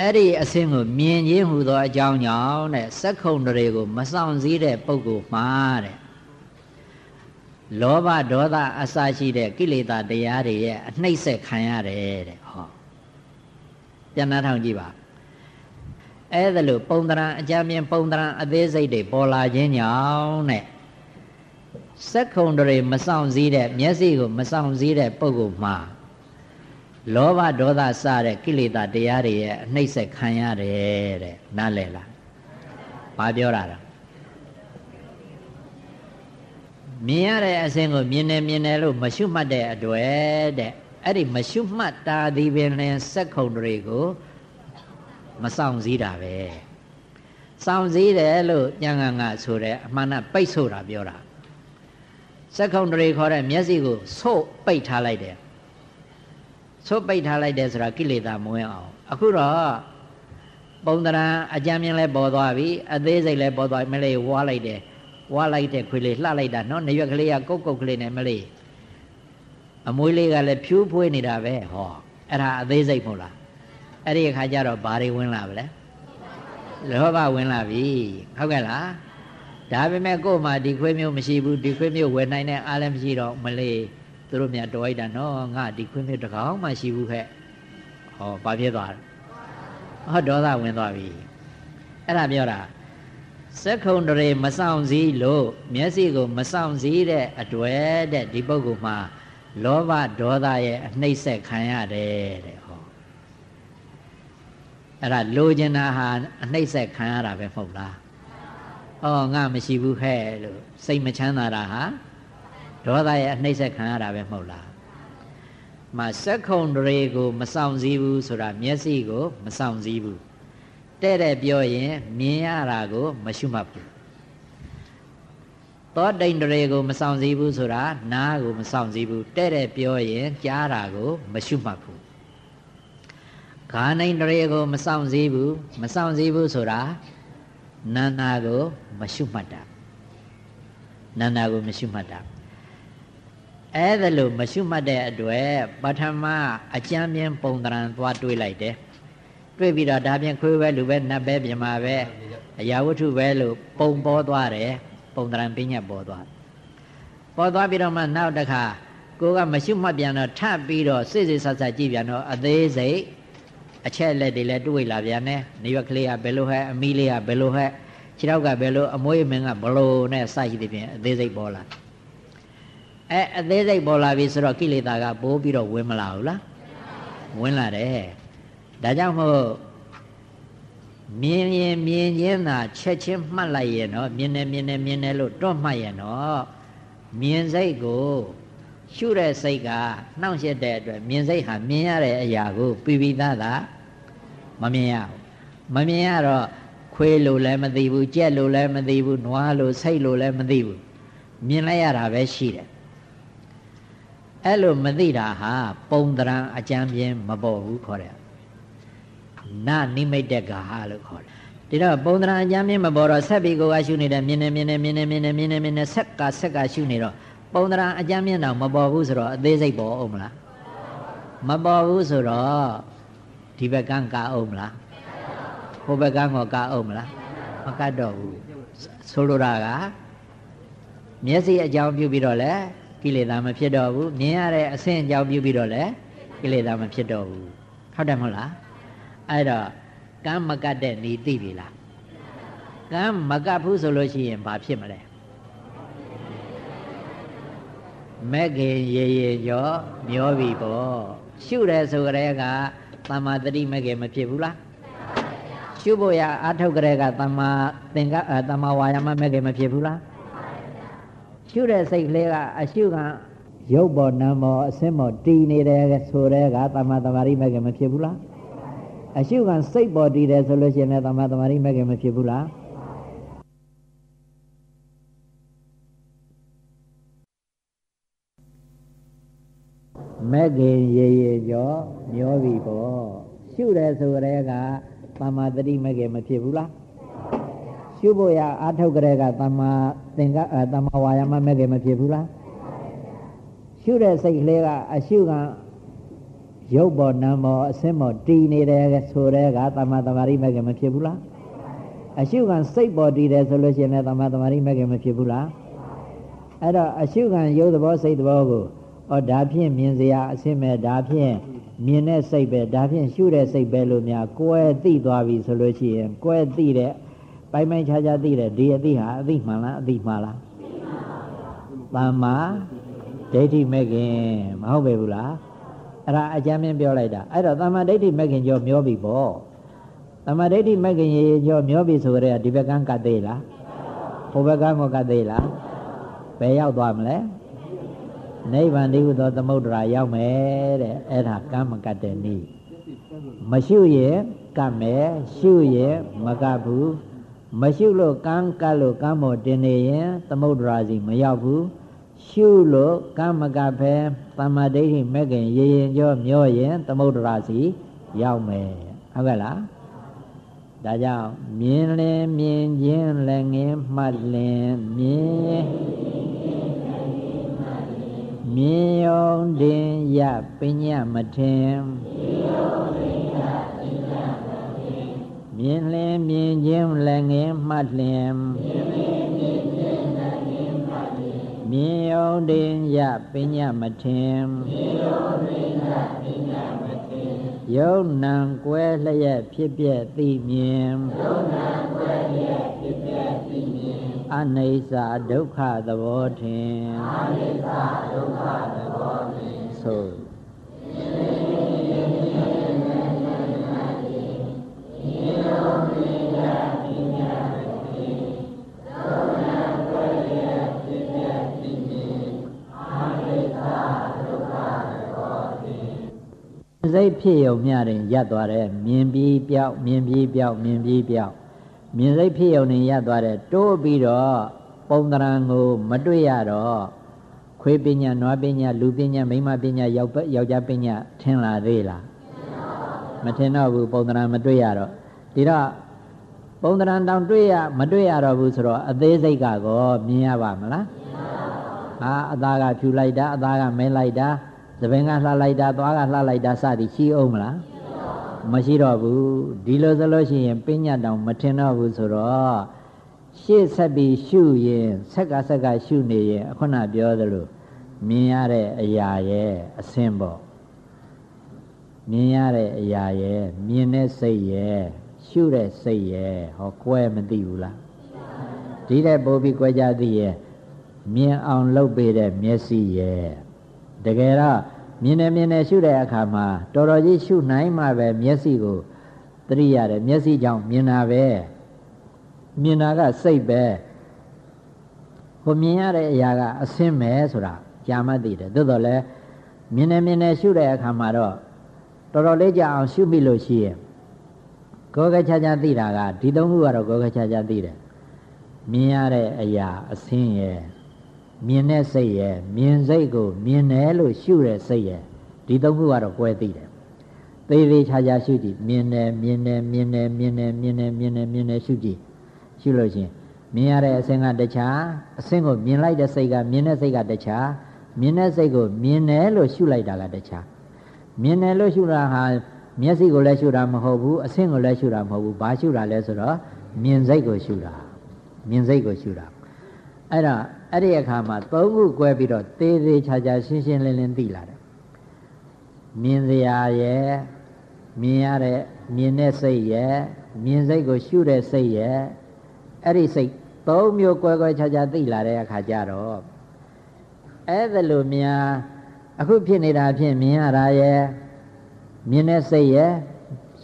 အဲ့ဒီအစင်းကိုမြင်ခြင်းဟူသောအကြောင်းကြောင့်တဲ့စက္ခုံတွေကိုမဆောင်စည်းတဲ့ပုဂ္ဂိုလ်မှာတဲ့လောဘဒေါသအစရှိတဲ့ကိလေသာတရားတွေရဲ့အနှိမ့်ဆက်ခံရတယ်တဲ့ဟောပြန်နှထောင်ကြည့်ပါအဲ့ဒါလို့ပုံတရံအကြမြင်ပုံတရံအသေးစိတ်တွေပေါ်လာခြင်းကြောင့်တဲ့စက္ခုံတွေမဆောင်စည်းတဲ့မျက်စိကိုမဆောင်စည်းတဲ့ပုဂ္ဂိုလ်မှာ လောဘဒေါသစတဲ့ကိလေသာတရားတွေရဲ့အနှိမ့်ဆက်ခံရတယ်တဲ့နားလည်လားဘာပြောတာလဲမြင်ရတဲ့အစဉ်ကိုမြင်နေမြင်နေလို့မရှုမှတ်တဲ့အတွေ့တဲ့အဲ့ဒီမရှုမှတ်တာဒီပင်လင်စက်ခုံတွေကိုမဆောင်စည်းတာပဲဆောင်စည်းတယ်လို့ညံငါငါဆိုတဲ့အမှန်ကပိတ်ဆို့တာပြောတာစက်ခုံတွေခေါ်တဲ့မျက်စိကိုဆို့ပိတ်ထားလိုက်တယ် ဆို့ပိတ်ထားလိုက်တယ်ဆိုတာကိလေသာမဝင်အောင်အခုတော့ပုံတရံအကြမ်းမြင်လဲပေါ်သွားပြီအသေးစိတ်လဲပေါ်သွားပြီမလေးဝါလိုက်တယ်ဝါလိုက်တဲ့ခွေလေးလှလိုက်တာနော်နေရွက်ကလေးကကုတ်ကုတ်ကလေးနဲ့မလေးအမွေးလေးကလည်းဖြူးဖွေးနေတာပဲဟောအဲ့ဒါအသေးစိတ်မဟုတ်လားအဲ့ဒီအခါကျတော့ဘာတွေဝင်လာဗလဲလောဘဝင်လာပြီဟုတ်ကဲ့လားဒါပေမဲ့ကို့မှာဒီခွေးမျိုးမရှိဘူးဒီခွေးမျိုးဝယ်နိုင်တဲ့အားလည်းမရှိတော့မလေး သူတို့မြတ်တော်လိုက်တာနော်ငါဒီခွေးမျိုးတကောင်မှရှိဘူးခဲ့ဟောဘာဖြစ်သွားလဲဟောဒေါသဝင်သွားပြီအဲ့ဒါပြောတာစက္ခုံတရေမဆောင်စည်းလို့မျက်စိကိုမဆောင်စည်းတဲ့အတွေ့တဲ့ဒီပုဂ္ဂိုလ်မှာလောဘဒေါသရဲ့အနှိမ့်ဆက်ခံရတယ်တဲ့ဟောအဲ့ဒါလိုချင်တာဟာအနှိမ့်ဆက်ခံရတာပဲမဟုတ်လားဩငါမရှိဘူးခဲ့လို့စိတ်မချမ်းသာတာဟာ ဒေါသရဲ့အနှိမ့်ဆက်ခံရတာပဲမဟုတ်လားမစက္ခုံတွေကိုမဆောင်စည်းဘူးဆိုတာမျက်စိကို မဆောင်စည်းဘူးတဲ့တဲ့ပြောရင်မြင်ရတာကို မရှုမှတ်ဘူးသောတိန်တွေကိုမဆောင်စည်းဘူးဆိုတာနားကိုမဆောင်စည်းဘူးတဲ့တဲ့ပြောရင်ကြားတာကို မရှုမှတ်ဘူးခါနိုင်တွေကို မဆောင်စည်းဘူးမဆောင်စည်းဘူးဆိုတာနာနာကို မရှုမှတ်တာနာနာကိုမရှုမှတ်တာ အဲ့ဒါလို့မရှုမှတ်တဲ့အတွက်ပထမအကြမ်းမြင်ပုံတရံသွားတွေးလိုက်တယ်တွေ့ပြီးတော့ဒါပြင်ခွေးပဲလူပဲနတ်ပဲပြမာပဲအရာဝတ္ထုပဲလို့ပုံပေါ်သွားတယ်ပုံတရံပညာပေါ်သွားပေါ်သွားပြီးတော့မှနောက်တစ်ခါကိုကမရှုမှတ်ပြန်တော့ထပ်ပြီးတော့စိတ်စိတ်ဆတ်ဆတ်ကြည့်ပြန်တော့အသေးစိတ်အချက်လက်တွေလည်းတွေးလာပြန်တယ်နေရွက်ကလေးကဘယ်လိုဟဲ့အမီးလေးကဘယ်လိုဟဲ့ခြေထောက်ကဘယ်လိုအမွေးမင်းကဘလို့နဲ့စရှိသည်ဖြင့်အသေးစိတ်ပေါ်လာ အဲအသေးစိတ်ပေါ်လာပြီဆိုတော့ကိလေသာကပိုးပြီးတော့ဝင်မလာဘူးလားဝင်လာတယ်ဒါကြောင့်မို့မြင်ရင်မြင်ချင်းသာချက်ချင်းမှတ်လိုက်ရင်တော့မြင်တယ်မြင်တယ်မြင်တယ်လို့တွတ်မှတ်ရင်တော့မြင်စိတ်ကိုရှုတဲ့စိတ်ကနှောင့်ယှက်တဲ့အတွက်မြင်စိတ်ဟာမြင်ရတဲ့အရာကိုပြီးပြီးသားသာမမြင်ရဘူးမမြင်ရတော့ခွေးလို့လည်းမသိဘူးကြက်လို့လည်းမသိဘူးနွားလို့စိတ်လို့လည်းမသိဘူးမြင်လိုက်ရတာပဲရှိတယ် အဲ့လိုမသိတာဟာပုံတရံအကြံပြင်းမပေါ်ဘူးခေါ်တယ်နနိမိတ်တကဟာလို့ခေါ်တယ်ဒီတော့ပုံသဏ္ဍာန်အကြမ်းမြင်မပေါ်တော့ဆက်ပြီးကိုကရှုနေတယ်မြင်နေမြင်နေမြင်နေမြင်နေမြင်နေမြင်နေဆက်ကဆက်ကရှုနေတော့ပုံသဏ္ဍာန်အကြမ်းမြင်တော့မပေါ်ဘူးဆိုတော့အသေးစိတ်ပေါ်အောင်မလားမပေါ်ဘူးဆိုတော့ဒီဘက်ကန်းကအောင်မလားဟိုဘက်ကန်းကကအောင်မလားမကတ်တော့ဘူးဆိုလိုတာကမျက်စိအကြောင်းပြုပြီးတော့လေ ကိလေသာမဖြစ်တော့ဘူးမြင်ရတဲ့အဆင့်အကြောင်းပြုပြီးတော့လေကိလေသာမဖြစ်တော့ဘူးဟုတ်တယ်မဟုတ်လားအဲ့တော့ကံမကတ်တဲ့နေသိပြီလားကံမကတ်ဘူးဆိုလို့ရှိရင်ဘာဖြစ်မလဲမဲ့ခင်ရေရေကျော်မျောပြီပေါ့ရှုတယ်ဆိုကြတဲ့ကသမ္မာတတိမဲ့ခင်မဖြစ်ဘူးလားရှုဖို့ရအာထုတ်ကြတဲ့ကသမ္မာသင်္ကသမ္မာဝါယာမမဲ့ခင်မဖြစ်ဘူးလား ရှုတဲ့စိတ်ကလေးကအရှုကရုပ်ပေါ်နာမ်ပေါ်အစင်းပေါ်တည်နေတယ်ဆိုတဲ့ကသမ္မာသမာဓိမဲ့ခင်မဖြစ်ဘူးလားအရှုခံစိတ်ပေါ်တည်တယ်ဆိုလို့ရှိရင်လည်းသမာသမာဓိမဲ့ခင်မဖြစ်ဘူးလားမဲ့ခင်ရေရေကျော်မျောပြီပေါ့ရှုတယ်ဆိုရဲကသမ္မာတတိမဲ့ခင်မဖြစ်ဘူးလား ရှုဖို့ရအာထုတ်ကြတဲ့ကသမ္မာသင်္ကသမ္မာဝါယာမမဲ့ခင်မဖြစ်ဘူးလားရှုတဲ့စိတ်ကလေးကအရှုကရုပ်ပေါ်နာမ်ပေါ်အစင်းပေါ်တည်နေတယ်ဆိုတဲ့ကသမ္မာသမာဓိမဲ့ခင်မဖြစ်ဘူးလားအရှုခံစိတ်ပေါ်တည်တယ်ဆိုလို့ရှိရင်လည်းသမ္မာသမာဓိမဲ့ခင်မဖြစ်ဘူးလားအဲ့တော့အရှုခံရုပ်သဘောစိတ်သဘောကိုဩဒါဖြင့်မြင်စရာအစင်းမဲ့ဒါဖြင့်မြင်တဲ့စိတ်ပဲဒါဖြင့်ရှုတဲ့စိတ်ပဲလို့များကိုယ်သိသွားပြီဆိုလို့ရှိရင်ကိုယ်သိတဲ့ ပိုင်ပိုင်ခြားခြားသိတဲ့ဒီအသိဟာအသိမှန်လားအသိမှားလားသမ္မာဒိဋ္ဌိမဲ့ခင်မဟုတ်ပဲဘူးလားအဲ့ဒါအကြမ်းမြင်ပြောလိုက်တာအဲ့တော့သမ္မာဒိဋ္ဌိမဲ့ခင်ကြောမျောပြီပေါ့သမ္မာဒိဋ္ဌိမဲ့ခင်ရေကြောမျောပြီဆိုကြတဲ့ဒီဘက်ကန်းကတ်သေးလားဟိုဘက်ကန်းမကတ်သေးလားဘယ်ရောက်သွားမလဲနိဗ္ဗာန်တည်းဟူသောသမုဒ္ဒရာရောက်မယ်တဲ့အဲ့ဒါကမ်းမကတ်တဲ့နည်းမရှုရင်ကတ်မယ်ရှုရင်မကတ်ဘူး မရှုလို့ကမ်းကတ်လို့ကမ်းမောတင်နေရင်သမုဒ္ဒရာစီမရောက်ဘူးရှုလို့ကမ်းမကတ်ဖဲသမ္မာဒိဋ္ဌိမဲ့ခင်ရေရင်ကြောမျောရင်သမုဒ္ဒရာစီရောက်မယ်ဟုတ်ကဲ့လားဒါကြောင့်မြင်လင်မြင်ခြင်းလည်းငင်းမှတ်လင်မြင်မြင်ယုံတင်ရပညာမထင်မြင် လင်မြင်ခြင်းလည်းငင်းမှတ်လင်မြင်ယုံတင်ရပညာမထင်ယုံနံကွဲလျက်ဖြစ်ပြသိမြင်ယုံနံကွဲလျက်ဖြစ်ပြသိမြင်အနိစ္စဒုက္ခသဘောထင်အနိစ္စဒုက္ခသဘောထင်ဆို စိတ်ဖြစ်ုံမျှတင်ရပ်သွားတယ်မြင်ပြီးပြောက်မြင်ပြီးပြောက်မြင်ပြီးပြောက်မြင်စိတ်ဖြစ်ုံနေရပ်သွားတယ်တိုးပြီးတော့ပုံတရံကိုမတွေ့ရတော့ခွေးပညာနွားပညာလူပညာမိန်းမပညာယောက်ယောက်ျားပညာထင်လာသေးလားမထင်တော့ဘူးပုံတရံမတွေ့ရတော့ ဒီတော့ပုံတရံတောင်တွေ့ရမတွေ့ရတော့ဘူးဆိုတော့အသေးစိတ်ကကောမြင်ရပါမလားဟာအသားကဖြူလိုက်တာအသားကမဲလိုက်တာသပင်ကလှလိုက်တာသွားကလှလိုက်တာစသည်ရှိအောင်မလားမရှိတော့ဘူးဒီလိုဆိုလို့ရှိရင်ပညာတောင်မထင်တော့ဘူးဆိုတော့ရှေ့ဆက်ပြီးရှုရင်ဆက်ကဆက်ကရှုနေရင်အခုနပြောသလိုမြင်ရတဲ့အရာရဲ့အစင်းပေါ့မြင်ရတဲ့အရာရဲ့မြင်တဲ့စိတ်ရဲ့ ရှုတဲ့စိတ်ရဲ့ဟောကွဲမသိဘူးလားဒီတဲ့ပို့ပြီးကွဲကြသိရဲ့မြင်အောင်လုပ်ပေးတဲ့မျက်စိရဲ့တကယ်တော့မြင်နေမြင်နေရှုတဲ့အခါမှာတော်တော်ကြီးရှုနိုင်မှပဲမျက်စိကိုသတိရတယ်မျက်စိကြောင့်မြင်တာပဲမြင်တာကစိတ်ပဲဟိုမြင်ရတဲ့အရာကအစင်းပဲဆိုတာကြာမှသိတယ်သို့တော်လည်းမြင်နေမြင်နေရှုတဲ့အခါမှာတော့တော်တော်လေးကြာအောင်ရှုမိလို့ရှိရင် ကိုယ်ကချာချာသိတာကဒီသုံးခုကတော့ကိုယ်ကချာချာသိတယ်မြင်ရတဲ့အရာအစင်းရဲ့မြင်တဲ့စိတ်ရဲ့မြင်စိတ်ကိုမြင်တယ်လို့ရှုတဲ့စိတ်ရဲ့ဒီသုံးခုကတော့ကွဲသိတယ်သေးသေးချာချာရှုကြည့်မြင်တယ်မြင်တယ်မြင်တယ်မြင်တယ်မြင်တယ်မြင်တယ်မြင်တယ်ရှုကြည့်ရှုလို့ချင်းမြင်ရတဲ့အစင်းကတခြားအစင်းကိုမြင်လိုက်တဲ့စိတ်ကမြင်တဲ့စိတ်ကတခြားမြင်တဲ့စိတ်ကိုမြင်တယ်လို့ရှုလိုက်တာကတခြားမြင်တယ်လို့ရှုတာဟာ မျက်စိကိုလည်းရှုတာမဟုတ်ဘူးအစင်းကိုလည်းရှုတာမဟုတ်ဘူးဘာရှုတာလဲဆိုတော့မြင်စိတ်ကိုရှုတာမြင်စိတ်ကိုရှုတာအဲ့တော့အဲ့ဒီအခါမှာသုံးခု꿰ပြီးတော့သေးသေးချာချာရှင်းရှင်းလင်းလင်းသိလာတယ်မြင်စရာရဲ့မြင်ရတဲ့မြင်တဲ့စိတ်ရဲ့မြင်စိတ်ကိုရှုတဲ့စိတ်ရဲ့အဲ့ဒီစိတ်သုံးမျိုး꿰 꿰ချာချာသိလာတဲ့အခါကျတော့အဲ့ဒါလိုများအခုဖြစ်နေတာဖြင့်မြင်ရတာရဲ့ မြင်တဲ့စိတ်ရဲ့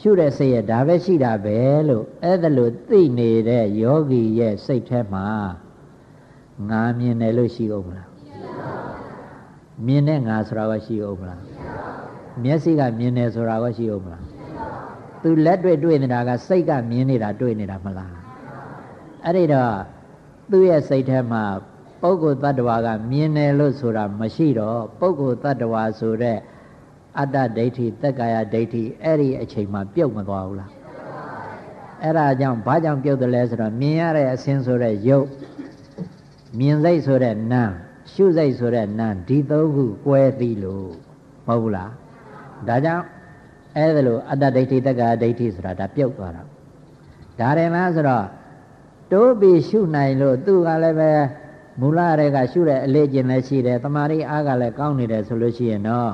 ရှုတဲ့စိတ်ရဲ့ဒါပဲရှိတာပဲလို့အဲ့ဒါလိုသိနေတဲ့ယောဂီရဲ့စိတ်ထဲမှာငါမြင်တယ်လို့ရှိအောင်မလားမြင်တဲ့ငါဆိုတာကရှိအောင်မလားမျက်စိကမြင်တယ်ဆိုတာကရှိအောင်မလားသူလက်တွေ့တွေ့နေတာကစိတ်ကမြင်နေတာတွေ့နေတာမလားအဲ့ဒီတော့သူ့ရဲ့စိတ်ထဲမှာပုဂ္ဂိုလ်တ attva ကမြင်တယ်လို့ဆိုတာမရှိတော့ပုဂ္ဂိုလ်တ attva ဆိုတဲ့ အတ္တဒိဋ္ဌိသက်ကာယဒိဋ္ဌိအဲ့ဒီအချိန်မှာပြုတ်မသွားဘူးလားအဲ့ဒါကြောင့်ဘာကြောင့်ပြုတ်တယ်လဲဆိုတော့မြင်ရတဲ့အစင်းဆိုတဲ့ရုပ်မြင်စိတ်ဆိုတဲ့နာမ်ရှုစိတ်ဆိုတဲ့နာမ်ဒီသုံးခုကွဲသိလို့မဟုတ်ဘူးလားဒါကြောင့်အဲ့ဒါလို့အတ္တဒိဋ္ဌိတက္ကဒိဋ္ဌိဆိုတာဒါပြုတ်သွားတာဒါရင်လားဆိုတော့တိုးပြီးရှုနိုင်လို့သူကလည်းပဲမူလရဲကရှုတဲ့အလေးကျင်လည်းရှိတယ်တမာရီအားကလည်းကောင်းနေတယ်ဆိုလို့ရှိရင်တော့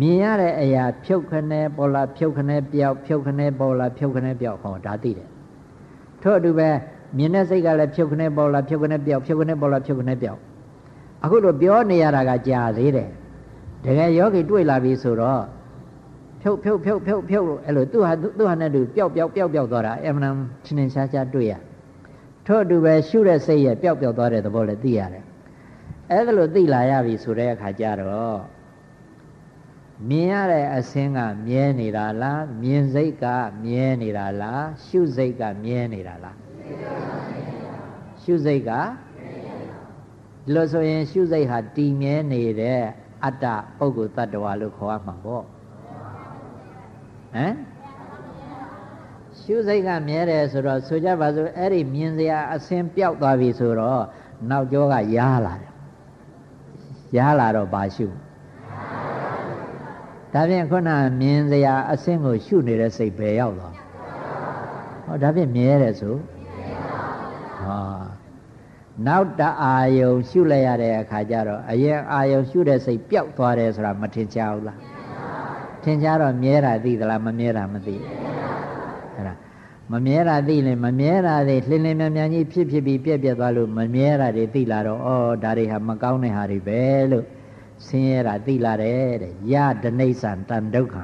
မြင်ရတဲ့အရာဖြုတ်ခနဲ့ပေါ်လာဖြုတ်ခနဲ့ပြောက်ဖြုတ်ခနဲ့ပေါ်လာဖြုတ်ခနဲ့ပြောက်ဟောဒါသိတယ်ထို့အတူပဲမြင်တဲ့စိတ်ကလည်းဖြုတ်ခနဲ့ပေါ်လာဖြုတ်ခနဲ့ပြောက်ဖြုတ်ခနဲ့ပေါ်လာဖြုတ်ခနဲ့ပြောက်အခုတော့ပြောနေရတာကကြာသေးတယ်တကယ်ယောဂီတွေ့လာပြီဆိုတော့ဖြုတ်ဖြုတ်ဖြုတ်ဖြုတ်ဖြုတ်လို့အဲ့လိုသူ့ဟာသူ့ဟာနဲ့သူပျောက်ပျောက်ပျောက်ပျောက်သွားတာအမှန်ချင်းချင်းရှားရှားတွေ့ရထို့အတူပဲရှုတဲ့စိတ်ရဲ့ပျောက်ပျောက်သွားတဲ့သဘောလည်းသိရတယ်အဲ့ဒါလို့သိလာရပြီဆိုတဲ့အခါကျတော့ မြင်ရတဲ့အစင်းကမြဲနေတာလားမြင်စိတ်ကမြဲနေတာလားရှုစိတ်ကမြဲနေတာလားရှုစိတ်ကဒီလိုဆိုရင် ရှုစိတ်ဟာတည်မြဲနေတဲ့အတ္တပုဂ္ဂိုလ်တ attva လို့ခေါ်ရမှာပေါ့ဟမ်ရှုစိတ်ကမြဲတယ်ဆိုတော့ဆိုကြပါစို့အဲ့ဒီမြင်စရာအစင်းပျောက်သွားပြီဆိုတော့နောက်ကျောကရားလာတယ်ရားလာတော့ဘာရှု ဒါဖြင့်ခုနမြင်စရာအစင်းကိုရှုနေတဲ့စိတ်ပဲရောက်သွားဟောဒါဖြင့်မြဲတယ်ဆိုဟောနောက်တအာယုံရှုလိုက်ရတဲ့အခါကျတော့အရင်အာယုံရှုတဲ့စိတ်ပျောက်သွားတယ်ဆိုတာမထင်ရှားဘူးလားထင်ရှားတော့မြဲတာသိသလားမမြဲတာမသိအဲ့ဒါမမြဲတာသိရင်မမြဲတာတွေလှင်လင်းမြန်မြန်ကြီးဖြစ်ဖြစ်ပြီးပြက်ပြက်သွားလို့မမြဲတာတွေသိလာတော့ဩဒါတွေဟာမကောင်းတဲ့ဟာတွေပဲလို့ ဆင်းရဲတာသိလာတယ်တဲ့ယဒနိစ္စံတန်ဒုက္ခ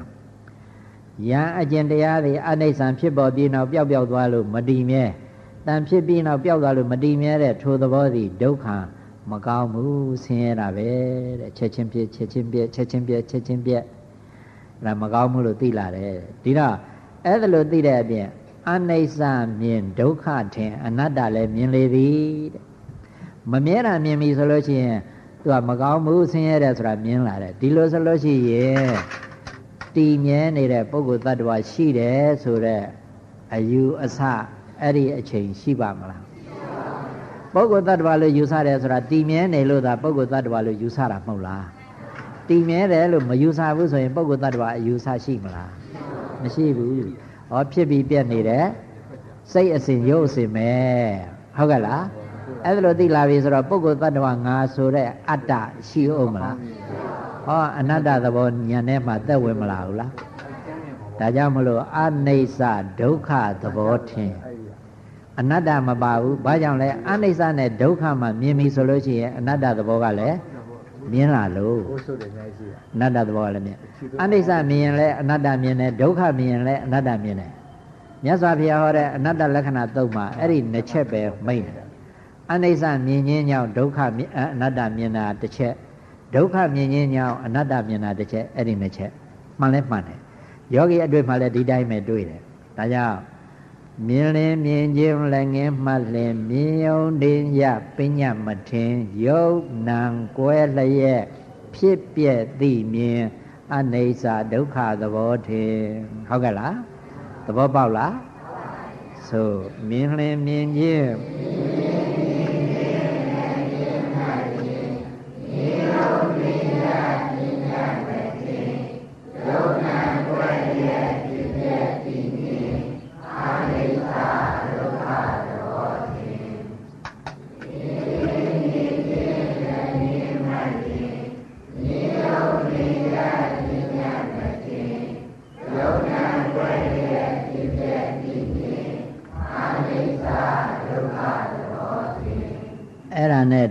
ယံအကျင့်တရားတွေအနိစ္စံဖြစ်ပေါ်ပြီးနောက်ပျောက်ပျောက်သွားလို့မတည်မြဲတန်ဖြစ်ပြီးနောက်ပျောက်သွားလို့မတည်မြဲတဲ့ထိုသဘောသည်ဒုက္ခမကောင်းဘူးဆင်းရဲတာပဲတဲ့ချက်ချင်းပြက်ချက်ချင်းပြက်ချက်ချင်းပြက်ချက်ချင်းပြက်ဒါမကောင်းဘူးလို့သိလာတယ်ဒီတော့အဲ့ဒါလို့သိတဲ့အပြင်အနိစ္စမြင်ဒုက္ခထင်အနတ္တလည်းမြင်လေသည်တဲ့မမြဲတာမြင်ပြီဆိုလို့ရှိရင် သူကမကောင်းဘူးဆင်းရဲတယ်ဆိုတာမြင်လာတယ်ဒီလိုဆိုလို့ရှိရင်တည်မြဲနေတဲ့ပုဂ္ဂိုလ်တ attva ရှိတယ်ဆိုတော့အယူအဆအဲ့ဒီအချိန်ရှိပါမလားပုဂ္ဂိုလ်တ attva လို့ယူဆတယ်ဆိုတာတည်မြဲနေလို့သာပုဂ္ဂိုလ်တ attva လို့ယူဆတာမဟုတ်လားတည်မြဲတယ်လို့မယူဆဘူးဆိုရင်ပုဂ္ဂိုလ်တ attva အယူဆရှိမလားမရှိဘူးဟောဖြစ်ပြီးပြက်နေတယ်စိတ်အစဉ်ရုပ်အစဉ်ပဲဟုတ်ကဲ့လား အဲ့ဒါလိုသိလာပြီဆိုတော့ပုဂ္ဂိုလ်တ attva ငါဆိုတဲ့အတ္တရှိအောင်မလားဟောအနတ္တသဘောညာထဲမှာသက်ဝင်မလာဘူးလားဒါကြောင့်မလို့အနိစ္စဒုက္ခသဘောထင်အနတ္တမပါဘူးဘာကြောင့်လဲအနိစ္စနဲ့ဒုက္ခမှမြင်ပြီဆိုလို့ရှိရင်အနတ္တသဘောကလည်းမြင်လာလို့အနတ္တသဘောကလည်းမြင်အနိစ္စမြင်ရင်လည်းအနတ္တမြင်တယ်ဒုက္ခမြင်ရင်လည်းအနတ္တမြင်တယ်မြတ်စွာဘုရားဟောတဲ့အနတ္တလက္ခဏာသုံးပါအဲ့ဒီနှစ်ချက်ပဲမိတ်တယ် အနိစ္စမြင်ခြင်းကြောင့်ဒုက္ခအနတ္တမြင်တာတစ်ချက်ဒုက္ခမြင်ခြင်းကြောင့်အနတ္တမြင်တာတစ်ချက်အဲ့ဒီနှစ်ချက်မှန်လဲမှန်တယ်ယောဂီအတွေ့မှလည်းဒီတိုင်းပဲတွေ့တယ်ဒါကြောင့်မြင်လင်းမြင်ခြင်းလည်းငင်းမှလင်မြင်ယုံတင်ရပညာမထင်ယုတ်နံကွဲလျက်ဖြစ်ပြက်သိမြင်အနိစ္စဒုက္ခသဘောထင်ဟုတ်ကဲ့လားသဘောပေါက်လားဆိုမြင်လင်းမြင်ခြင်း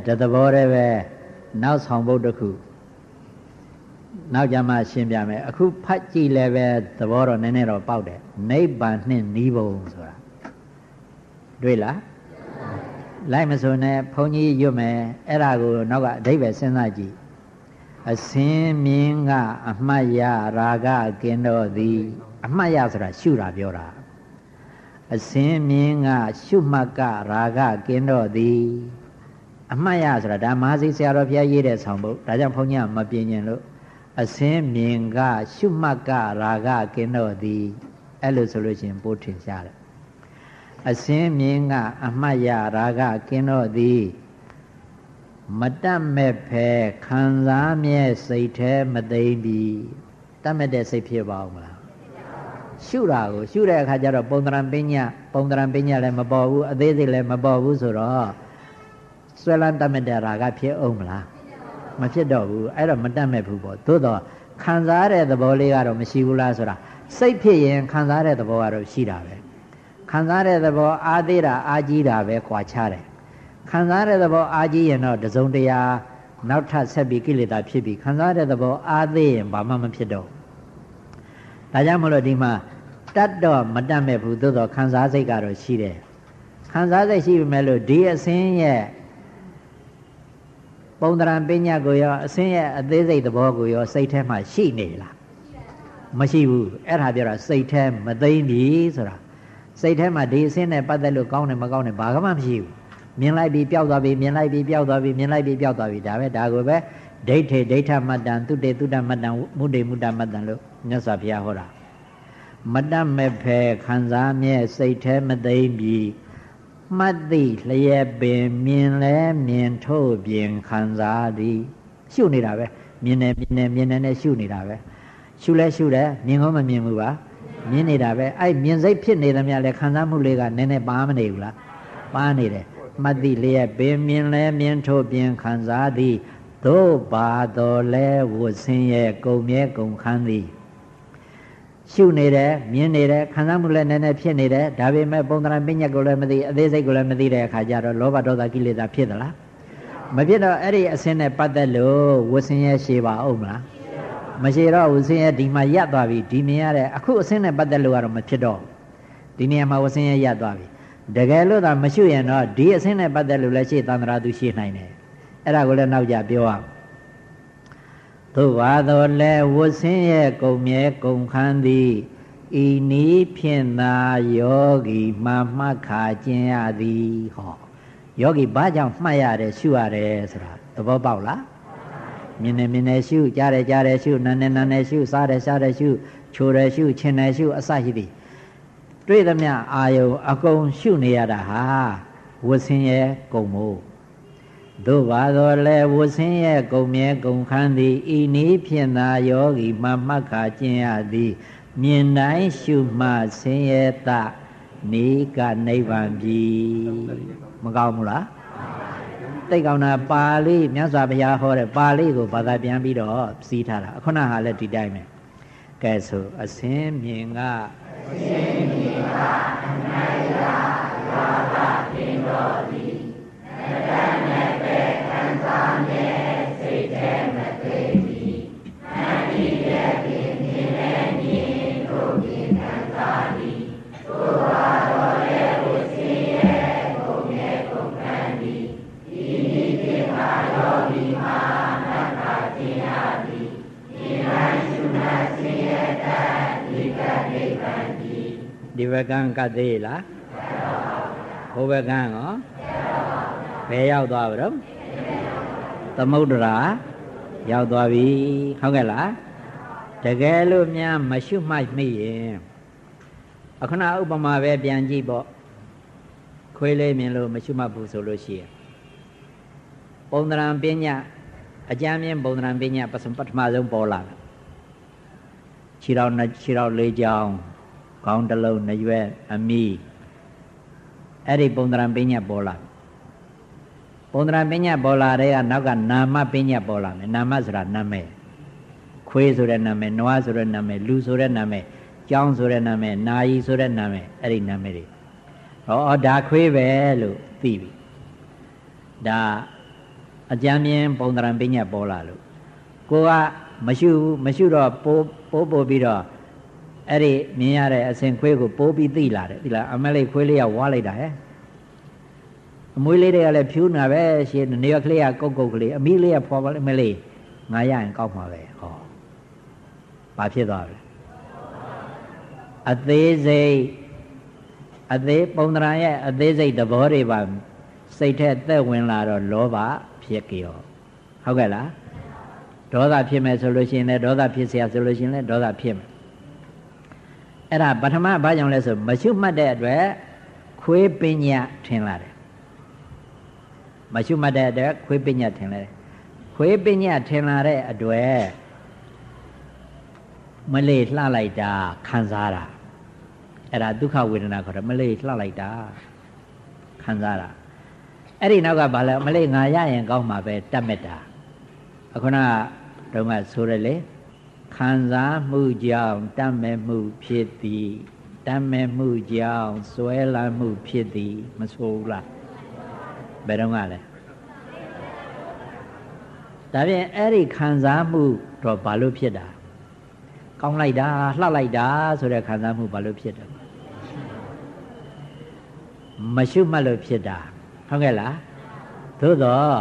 တသဘောတည်းပဲနောက်ဆောင်ဘုတ်တစ်ခုနောက်ကြမှာရှင်းပြမယ်အခုဖတ်ကြည့်လည်းပဲသဘောတော့နည်းနည်းတော့ပေါက်တယ်နိဗ္ဗာန်နှင့်နီးဘုံဆိုတာတွေ့လားလိုက်မစုံနဲ့ဘုန်းကြီးရွတ်မယ်အဲ့ဒါကိုနောက်ကအဓိပ္ပာယ်စဉ်းစားကြည့်အစင်းမြင်းကအမှတ်ရရာဂကင်းတော်သည် အမှတ်ရဆိုတာရှုတာပြောတာအစင်းမြင်းကရှုမှတ်ကရာဂကင်းတော်သည် အမှတ်ရဆိုတာဒါမဟာစီဆရာတော်ဘုရားရေးတဲ့ဆောင်ပုဒ်ဒါကြောင့်ဘုန်းကြီးကမပြင်းញင်လို့အစင်းမြင်ကရှုမှတ်ကရာဂကင်းတော့သည် အဲ့လိုဆိုလို့ရှိရင်ပိုးထင်ရှားတယ်အစင်းမြင်းကအမှတ်ရရာဂကင်းတော့သည်မတတ်မဲ့ဖဲခံစားမြဲစိတ်แท้မသိမ့်ပြီတတ်မဲ့တဲ့စိတ်ဖြစ်ပါဦးမလားရှုတာကိုရှုတဲ့အခါကျတော့ပုံသဏ္ဍာန်ပညာပုံသဏ္ဍာန်ပညာလည်းမပေါ်ဘူးအသေးစိတ်လည်းမပေါ်ဘူးဆိုတော့ ဆွဲလန်းတတ်မဲ့တဲ့ရာဂဖြစ်အောင်မလားမဖြစ်တော့ဘူးအဲ့တော့မတတ်မဲ့ဘူးပေါ့သို့တော့ခံစားတဲ့သဘောလေးကတော့မရှိဘူးလားဆိုတာစိတ်ဖြစ်ရင်ခံစားတဲ့သဘောကတော့ရှိတာပဲခံစားတဲ့သဘောအာသေးတာအာကြီးတာပဲကွာခြားတယ်ခံစားတဲ့သဘောအာကြီးရင်တော့တစုံတရာနောက်ထပ်ဆက်ပြီးကိလေသာဖြစ်ပြီးခံစားတဲ့သဘောအာသေးရင်ဘာမှမဖြစ်တော့ဒါကြောင့်မလို့ဒီမှာတတ်တော့မတတ်မဲ့ဘူးသို့တော့ခံစားစိတ်ကတော့ရှိတယ်ခံစားစိတ်ရှိပြီမဲ့လို့ဒီအစင်းရဲ့ ပုံတရံပညာကိုရောအစင်းရဲ့အသေးစိတ်သဘောကိုရောစိတ်ထဲမှာရှိနေလားမရှိဘူးအဲ့ဒါပြောတာစိတ်ထဲမသိမ့်ပြီဆိုတာစိတ်ထဲမှာဒီအစင်းနဲ့ပတ်သက်လို့ကောင်းတယ်မကောင်းတယ်ဘာမှမရှိဘူးမြင်လိုက်ပြီးပျောက်သွားပြီမြင်လိုက်ပြီးပျောက်သွားပြီမြင်လိုက်ပြီးပျောက်သွားပြီဒါပဲဒါကိုပဲဒိဋ္ဌိဒိဋ္ဌမတ္တံသူတေသူတမတ္တံမုဒိမုဒ္ဒမတ္တံလို့မြတ်စွာဘုရားဟောတာမတတ်မဲ့ဖဲခံစားမြဲစိတ်ထဲမသိမ့်ပြီ မှတ်သိလျက်ပင်မြင်လဲမြင်ထုတ်ပြင်ခံစားသည်ရှုနေတာပဲမြင်တယ်မြင်တယ်မြင်တယ်နဲ့ရှုနေတာပဲရှုလဲရှုတယ်မြင်ကောမမြင်ဘူးပါမြင်နေတာပဲအဲ့မြင်စိတ်ဖြစ်နေသမျှလဲခံစားမှုလေးကနည်းနည်းပါမနေဘူးလားပါနေတယ်မှတ်သိလျက်ပင်မြင်လဲမြင်ထုတ်ပြင်ခံစားသည်သို့ပါတော်လဲဝဆင်းရဲ့ကုံမြဲကုံခန်းသည် ရှုနေတယ်မြင်နေတယ်ခံစားမှုလည်းနည်းနည်းဖြစ်နေတယ်ဒါပေမဲ့ပုံသဏ္ဍာန်ပညာကိုလည်းမသိအသေးစိတ်ကိုလည်းမသိတဲ့အခါကျတော့လောဘဒေါသကိလေသာဖြစ်သလားမဖြစ်တော့အဲ့ဒီအစင်းနဲ့ပတ်သက်လို့ဝဆင်းရဲရှိပါအောင်မလားမရှိတော့ဝဆင်းရဲဒီမှာရပ်သွားပြီဒီမြင်ရတဲ့အခုအစင်းနဲ့ပတ်သက်လို့ကတော့မဖြစ်တော့ဒီနေရာမှာဝဆင်းရဲရပ်သွားပြီတကယ်လို့သာမရှိရင်တော့ဒီအစင်းနဲ့ပတ်သက်လို့လည်းရှိသန္တရာသူရှိနိုင်တယ်အဲ့ဒါကိုလည်းနောက်ကြပြောရအောင် သို့ပါတော်လဲဝဆင်းရဲ့ကုံမြဲကုံခန်းသည်ဤနီးဖြင့်သာယောဂီမှမှတ်ခါကျင်ရသည်ဟောယောဂီဘာကြောင့်မှတ်ရတယ်ရှုရတယ်ဆိုတာသဘောပေါက်လားမြင်နေမြင်နေရှုကြားတယ်ကြားတယ်ရှုနာနေနာနေရှုစားတယ်စားတယ်ရှုချိုတယ်ရှုချင်တယ်ရှုအစရှိသည်တွေ့သမျှအာယုံအကုန်ရှုနေရတာဟာဝဆင်းရဲ့ကုံမို့ သို့ပါသောလဲဝဆင်းရဲ့ကုံမြဲကုံခန်းသည်ဤနည်းဖြင့်သာယောဂီမမှတ်ခါကျင်ရသည် မြင်တိုင်းရှုမှဆင်းရဲတနေကနိဗ္ဗာန်ပြီမကောင်းဘူးလားတိတ်ကောင်းတာပါဠိမြတ်စွာဘုရားဟောတဲ့ပါဠိကိုဘာသာပြန်ပြီးတော့စီးထားတာခုနဟာလည်းဒီတိုင်းပဲကဲဆိုအစင်းမြင်ကအစင်းမြင်ကအနိုင်ရာဘာသာပင်တော် ဒီနိကေပါယောဂီမာနတတိယသည်ဒီတိုင်းရှုမှတ်စင်ရတဲ့ဒီကနိဗ္ဗာန်ဒီဒီဘကံကသေးလားဟိုဘကံရော ဘယ်ရောက်သွားပြီတော့သမုဒ္ဒရာရောက်သွားပြီဟုတ်ကဲ့လားတကယ်လို့များမရှုမှတ်မိရင်အခဏဥပမာပဲပြန်ကြည့်ပေါ့ခွေးလေးမြင်လို့မရှုမှတ်ဘူးဆိုလို့ရှိရင်ပုံသဏ္ဍာန်ပညာအကြမ်းမြင်ပုံသဏ္ဍာန်ပညာပထမဆုံးပေါ်လာတာခြေတော်ခြေတော်လေးချောင်းခေါင်းတစ်လုံးနှရွက်အမီအဲ့ဒီပုံသဏ္ဍာန်ပညာပေါ်လာ ပုံသဏ္ဍာန်ပညာပေါ်လာတဲ့ကနောက်ကနာမပညာပေါ်လာမယ်နာမဆိုတာနာမည်ခွေးဆိုတဲ့နာမည်နွားဆိုတဲ့နာမည်လူဆိုတဲ့နာမည်ကြောင်းဆိုတဲ့နာမည်နာယီဆိုတဲ့နာမည်အဲ့ဒီနာမည်တွေဟောဒါခွေးပဲလို့သိပြီဒါအကြမ်းမြင်ပုံသဏ္ဍာန်ပညာပေါ်လာလို့ကိုကမရှိဘူးမရှိတော့ပိုးပိုးပို့ပြီးတော့အဲ့ဒီမြင်ရတဲ့အစင်ခွေးကိုပိုးပြီးသိလာတယ်သိလားအမလေးခွေးလေးကဝါလိုက်တာဟဲ့ အမွေးလေးတွေကလည်းဖြူးနာပဲရှင်နေရကလေးကကုတ်ကုတ်ကလေးအမီးလေးကဖွာပါလိမလေးငါရရင်ကောက်မှာပဲဟောဘာဖြစ်သွားလဲအသေးစိတ်အသေးပုံသဏ္ဍာန်ရဲ့အသေးစိတ်သဘောတွေပါစိတ်ထက်သက်ဝင်လာတော့လောဘဖြစ်ကြောဟုတ်ကဲ့လားဒေါသဖြစ်မယ်ဆိုလို့ရှိရင်လည်းဒေါသဖြစ်เสียဆိုလို့ရှိရင်လည်းဒေါသဖြစ်မယ် အဲ့ဒါပထမဘာကြောင့်လဲဆိုမရှုမှတ်တဲ့အတွက်ခွေးပညာထင်လာတယ် မရှုမှတ်တဲ့အတွက်ခွေးပညာထင်လာတယ်ခွေးပညာထင်လာတဲ့အတွက်မလေးလှလိုက်တာခံစားတာအဲ့ဒါဒုက္ခဝေဒနာခေါ်တယ်မလေးလှလိုက်တာခံစားတာအဲ့ဒီနောက်ကဘာလဲမလေးငါရရင်ကောင်းမှာပဲတတ်မဲ့တာအခုနကတော့ကဆိုရလေခံစားမှုကြောင့်တတ်မဲ့မှုဖြစ်သည်တတ်မဲ့မှုကြောင့်စွဲလန်းမှုဖြစ်သည်မဆိုဘူးလား ဘယ်တော့ကလဲဒါဖြင့်အဲ့ဒီခံစားမှုတော့ဘာလို့ဖြစ်တာကောင်းလိုက်တာလှလိုက်တာဆိုတဲ့ခံစားမှုဘာလို့ဖြစ်တယ်မရှုမှတ်လို့ဖြစ်တာဟုတ်ကဲ့လားသို့တော့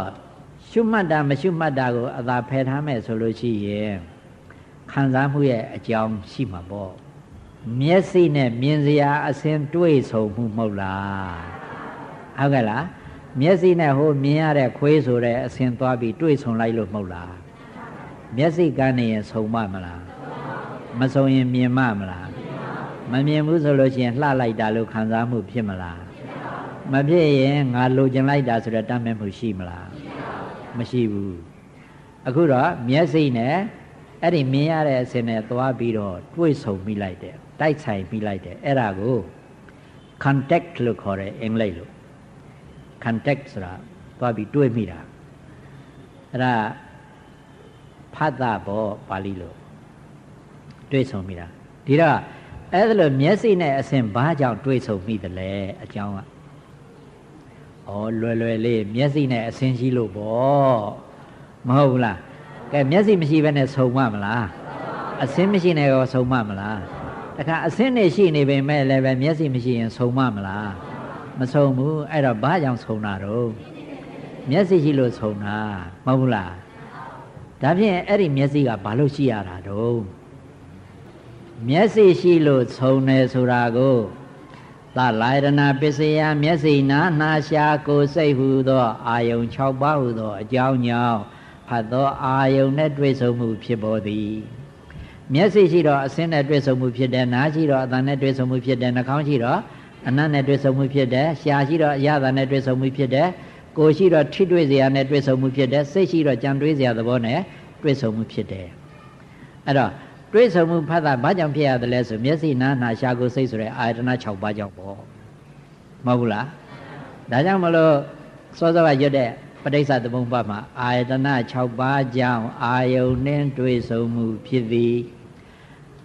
ရှုမှတ်တာမရှုမှတ်တာကိုအသာဖယ်ထားမယ်ဆိုလို့ရှိရင်ခံစားမှုရဲ့အကြောင်းရှိမှာပေါ့မျက်စိနဲ့မြင်စရာအစင်တွေ့ဆုံမှုမဟုတ်လားဟုတ်ကဲ့လား မျက်စိနဲ့ဟိုမြင်ရတဲ့ခွေးဆိုတဲ့အစင်သွားပြီးတွေ့ဆုံလိုက်လို့မဟုတ်လားမျက်စိကန်းနေရင်ဆုံမမလားမဆုံရင်မြင်မမလားမမြင်ဘူးဆိုလို့ရှိရင်လှလိုက်တာလို့ခံစားမှုဖြစ်မလားမဖြစ်ရင်ငါလိုချင်လိုက်တာဆိုတော့တတ်မဲ့မှုရှိမလားမရှိဘူးအခုတော့မျက်စိနဲ့အဲ့ဒီမြင်ရတဲ့အစင်နဲ့သွားပြီးတော့တွေးဆုံမိလိုက်တယ်တိုက်ဆိုင်မိလိုက်တယ်အဲ့ဒါကို contact လို့ခေါ်တယ်အင်္ဂလိပ်လို contact ဆိုတာသွားပြီးတွေးမိတာအဲ့ဒါဖတ်တာဘောပါဠိလိုတွေးဆုံမိတာဒီတော့အဲ့ဒါလိုမျက်စိနဲ့အစင်ဘာကြောင့်တွေးဆုံမိတယ်လဲအကြောင်းကဩလွယ်လွယ်လေးမျက်စိနဲ့အစင်းရှိလို့ပေါ့မဟုတ်ဘူးလားကဲမျက်စိမရှိဘဲနဲ့ဆုံမမလားအစင်းမရှိနဲ့ရောဆုံမမလားတခါအစင်းနေရှိနေပေမဲ့လည်းပဲမျက်စိမရှိရင်ဆုံမမလား မဆုံဘူးအဲ့တော့ဘာကြောင့်ဆုံတာတော့မျက်စိရှိလို့ဆုံတာမဟုတ်ဘူးလားဒါဖြင့်အဲ့ဒီမျက်စိကဘာလို့ရှိရတာတော့မျက်စိရှိလို့ဆုံတယ်ဆိုတာကိုသလာယနာပစ္စယမျက်စိနာနာရှာကိုစိတ်ဟုသော အာယုံ6ပါးဟုသောအကြောင်းကြောင့်ဖတ်သောအာယုံနဲ့တွေ့ဆုံမှုဖြစ်ပေါ်သည်မျက်စိရှိတော့အစင်းနဲ့တွေ့ဆုံမှုဖြစ်တယ်နားရှိတော့အသံနဲ့တွေ့ဆုံမှုဖြစ်တယ်နှာခေါင်းရှိတော့ အနတ်နဲ့တွေ့ဆုံမှုဖြစ်တယ်ရှားရှိတော့အရသာနဲ့တွေ့ဆုံမှုဖြစ်တယ်ကိုယ်ရှိတော့ထိတွေ့စရာနဲ့တွေ့ဆုံမှုဖြစ်တယ်စိတ်ရှိတော့ကြံတွေးစရာသဘောနဲ့တွေ့ဆုံမှုဖြစ်တယ်အဲ့တော့တွေးဆုံမှုဖတ်တာဘာကြောင့်ဖြစ်ရတယ်လဲဆိုမျက်စိနားနာရှာကိုစိတ်ဆိုတဲ့အာယတနာ6ပါးကြောင့်ပေါ့မဟုတ်ဘူးလားဒါကြောင့်မလို့စောစောကရွတ်တဲ့ပဋိစ္စသမုပ္ပါမှာအာယတနာ6ပါးကြောင့်အာယုန်နှင့်တွေးဆုံမှုဖြစ်သည်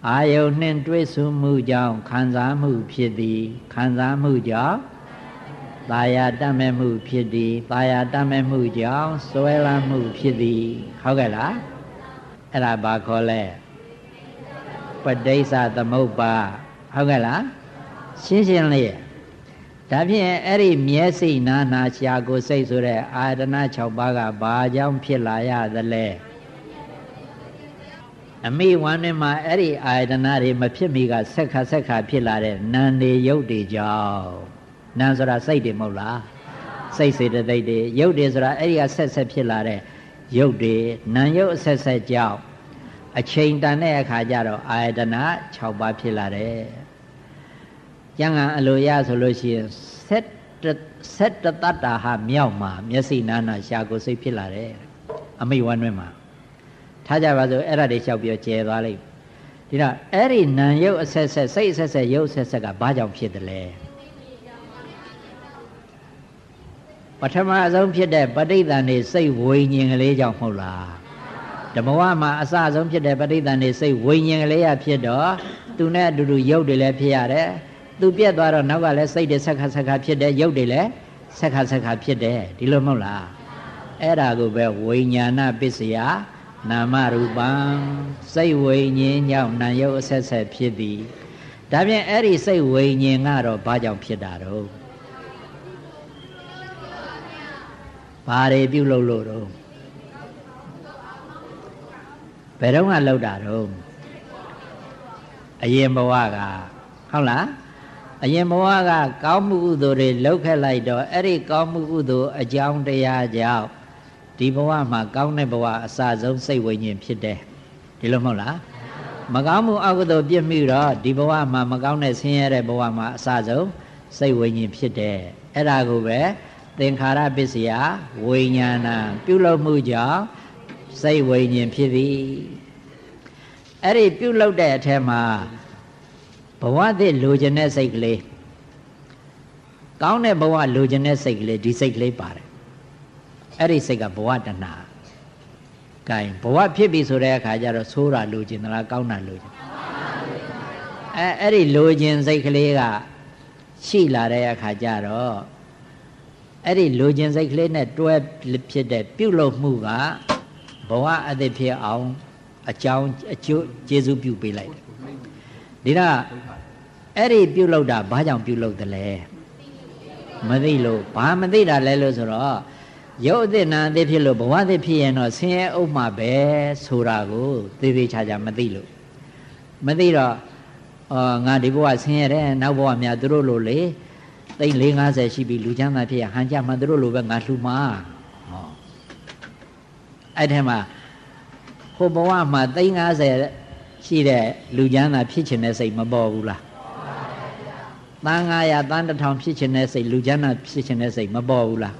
အာယုန်နှင့်တွေးဆုံမှုကြောင့်ခံစားမှုဖြစ်သည်ခံစားမှုကြောင့်သာယာတတ်မဲ့မှုဖြစ်သည်သာယာတတ်မဲ့မှုကြောင့်စွဲလန်းမှုဖြစ်သည်ဟုတ်ကဲ့လားအဲ့ဒါဘာခေါ်လဲပဋိစ္စသမုပ္ပါဟုတ်ကဲ့လားရှင်းရှင်းလေးဒါဖြင့်အဲ့ဒီမျက်စိနာနာရှာကိုစိတ်ဆိုတဲ့အာရဏ6ပါးကဘာကြောင့်ဖြစ်လာရသလဲ အမိဝမ်းနဲ့မှာအဲ့ဒီအာယတနာတွေမဖြစ်မီကဆက်ခါဆက်ခါဖြစ်လာတဲ့နာနေရုပ်တွေကြောင့်နာဆိုတာစိတ်တွေမဟုတ်လားစိတ်စေတသိက်တွေရုပ်တွေဆိုတာအဲ့ဒီကဆက်ဆက်ဖြစ်လာတဲ့ရုပ်တွေနာရုပ်အဆက်ဆက်ကြောင့်အချိန်တန်တဲ့အခါကျတော့အာယတနာ6ပါးဖြစ်လာတယ်။ကျန်ကအလိုရဆိုလို့ရှိရင်ဆက်ဆက်တတ္တာဟာမြောက်မှာမျက်စိနာနာရှာကိုစိတ်ဖြစ်လာတယ်။အမိဝမ်းတွင်မှာ ထားကြပါစို့အဲ့ဒါတွေလျှောက်ပြီးကျဲသွားလိုက်။ဒီတော့အဲ့ဒီနံရုပ်အဆက်ဆက်စိတ်အဆက်ဆက်ရုပ်အဆက်ဆက်ကဘာကြောင့်ဖြစ်တယ်လဲ။ပထမအဆုံးဖြစ်တဲ့ပဋိသန္ဓေစိတ်ဝိညာဉ်ကလေးကြောင့်မဟုတ်လား။ဓမ္မဝမှာအစဆုံးဖြစ်တဲ့ပဋိသန္ဓေစိတ်ဝိညာဉ်ကလေးရဖြစ်တော့သူနဲ့အတူတူရုပ်တွေလည်းဖြစ်ရတယ်သူပြက်သွားတော့နောက်ကလည်းစိတ်တွေဆက်ခါဆက်ခါဖြစ်တယ်ရုပ်တွေလည်းဆက်ခါဆက်ခါဖြစ်တယ်ဒီလိုမဟုတ်လားအဲ့ဒါကိုပဲဝိညာဏပစ္စယ နာမရူပံစိတ်ဝိညာဉ်ကြောင့်နာယုတ်အဆက်ဆက်ဖြစ်သည်ဒါဖြင့်အဲ့ဒီစိတ်ဝိညာဉ်ကတော့ဘာကြောင့်ဖြစ်တာတော့ဘာတွေပြုလုပ်လို့တော့ဘယ်တော့မှလောက်တာတော့အရင်ဘဝကဟုတ်လားအရင်ဘဝကကောင်းမှုကုသိုလ်တွေလုပ်ခဲ့လိုက်တော့အဲ့ဒီကောင်းမှုကုသိုလ်အကြောင်းတရားကြောင့် ဒီဘဝမှာကောင်းတဲ့ဘဝအစဆုံးစိတ်ဝိညာဉ်ဖြစ်တယ်ဒီလိုမဟုတ်လားမကောင်းမှုအကုသိုလ်ပြစ်မိတော့ဒီဘဝမှာမကောင်းတဲ့ဆင်းရဲတဲ့ဘဝမှာအစဆုံးစိတ်ဝိညာဉ်ဖြစ်တယ်အဲ့ဒါကိုပဲသင်္ခါရပစ္စယဝိညာဏပြုလုပ်မှုကြောင့်စိတ်ဝိညာဉ်ဖြစ်သည်အဲ့ဒီပြုလုပ်တဲ့အထက်မှာဘဝသစ်လိုချင်တဲ့စိတ်ကလေးကောင်းတဲ့ဘဝလိုချင်တဲ့စိတ်ကလေးဒီစိတ်ကလေးပါတယ် အဲ့ဒီစိတ်ကဘဝတဏှာကဲဘဝဖြစ်ပြီဆိုတဲ့အခါကျတော့ဆိုးတာလိုချင်သလားကောင်းတာလိုချင်အဲအဲ့ဒီလိုချင်စိတ်ကလေးကရှိလာတဲ့အခါကျတော့အဲ့ဒီလိုချင်စိတ်ကလေးနဲ့တွဲဖြစ်တဲ့ပြုလုပ်မှုကဘဝအသစ်ဖြစ်အောင်အကြောင်းအကျိုးကျေစုပြုပေးလိုက်တယ်ဒါအဲ့ဒီပြုလုပ်တာဘာကြောင့်ပြုလုပ်တယ်လဲမသိလို့ဘာမသိတာလဲလို့ဆိုတော့ ရုပ်အသစ်နာအသစ်ဖြစ်လို့ဘဝအသစ်ဖြစ်ရင်တော့ဆင်းရဲဥပ္မာပဲဆိုတာကိုသေသေးချာချာမသိလို့မသိတော့အော်ငါဒီဘဝဆင်းရဲတယ်နောက်ဘဝများသူတို့လိုလေသိန်း450ရှိပြီလူချမ်းသာဖြစ်ရဟန်ကြမှသူတို့လိုပဲငါလှူမှာဟောအဲ့ထဲမှာဟိုဘဝမှာသိန်း50ရှိတဲ့လူချမ်းသာဖြစ်ခြင်းတဲ့စိတ်မပေါ်ဘူးလားတန်း900တန်း1000ဖြစ်ခြင်းတဲ့စိတ်လူချမ်းသာဖြစ်ခြင်းတဲ့စိတ်မပေါ်ဘူးလား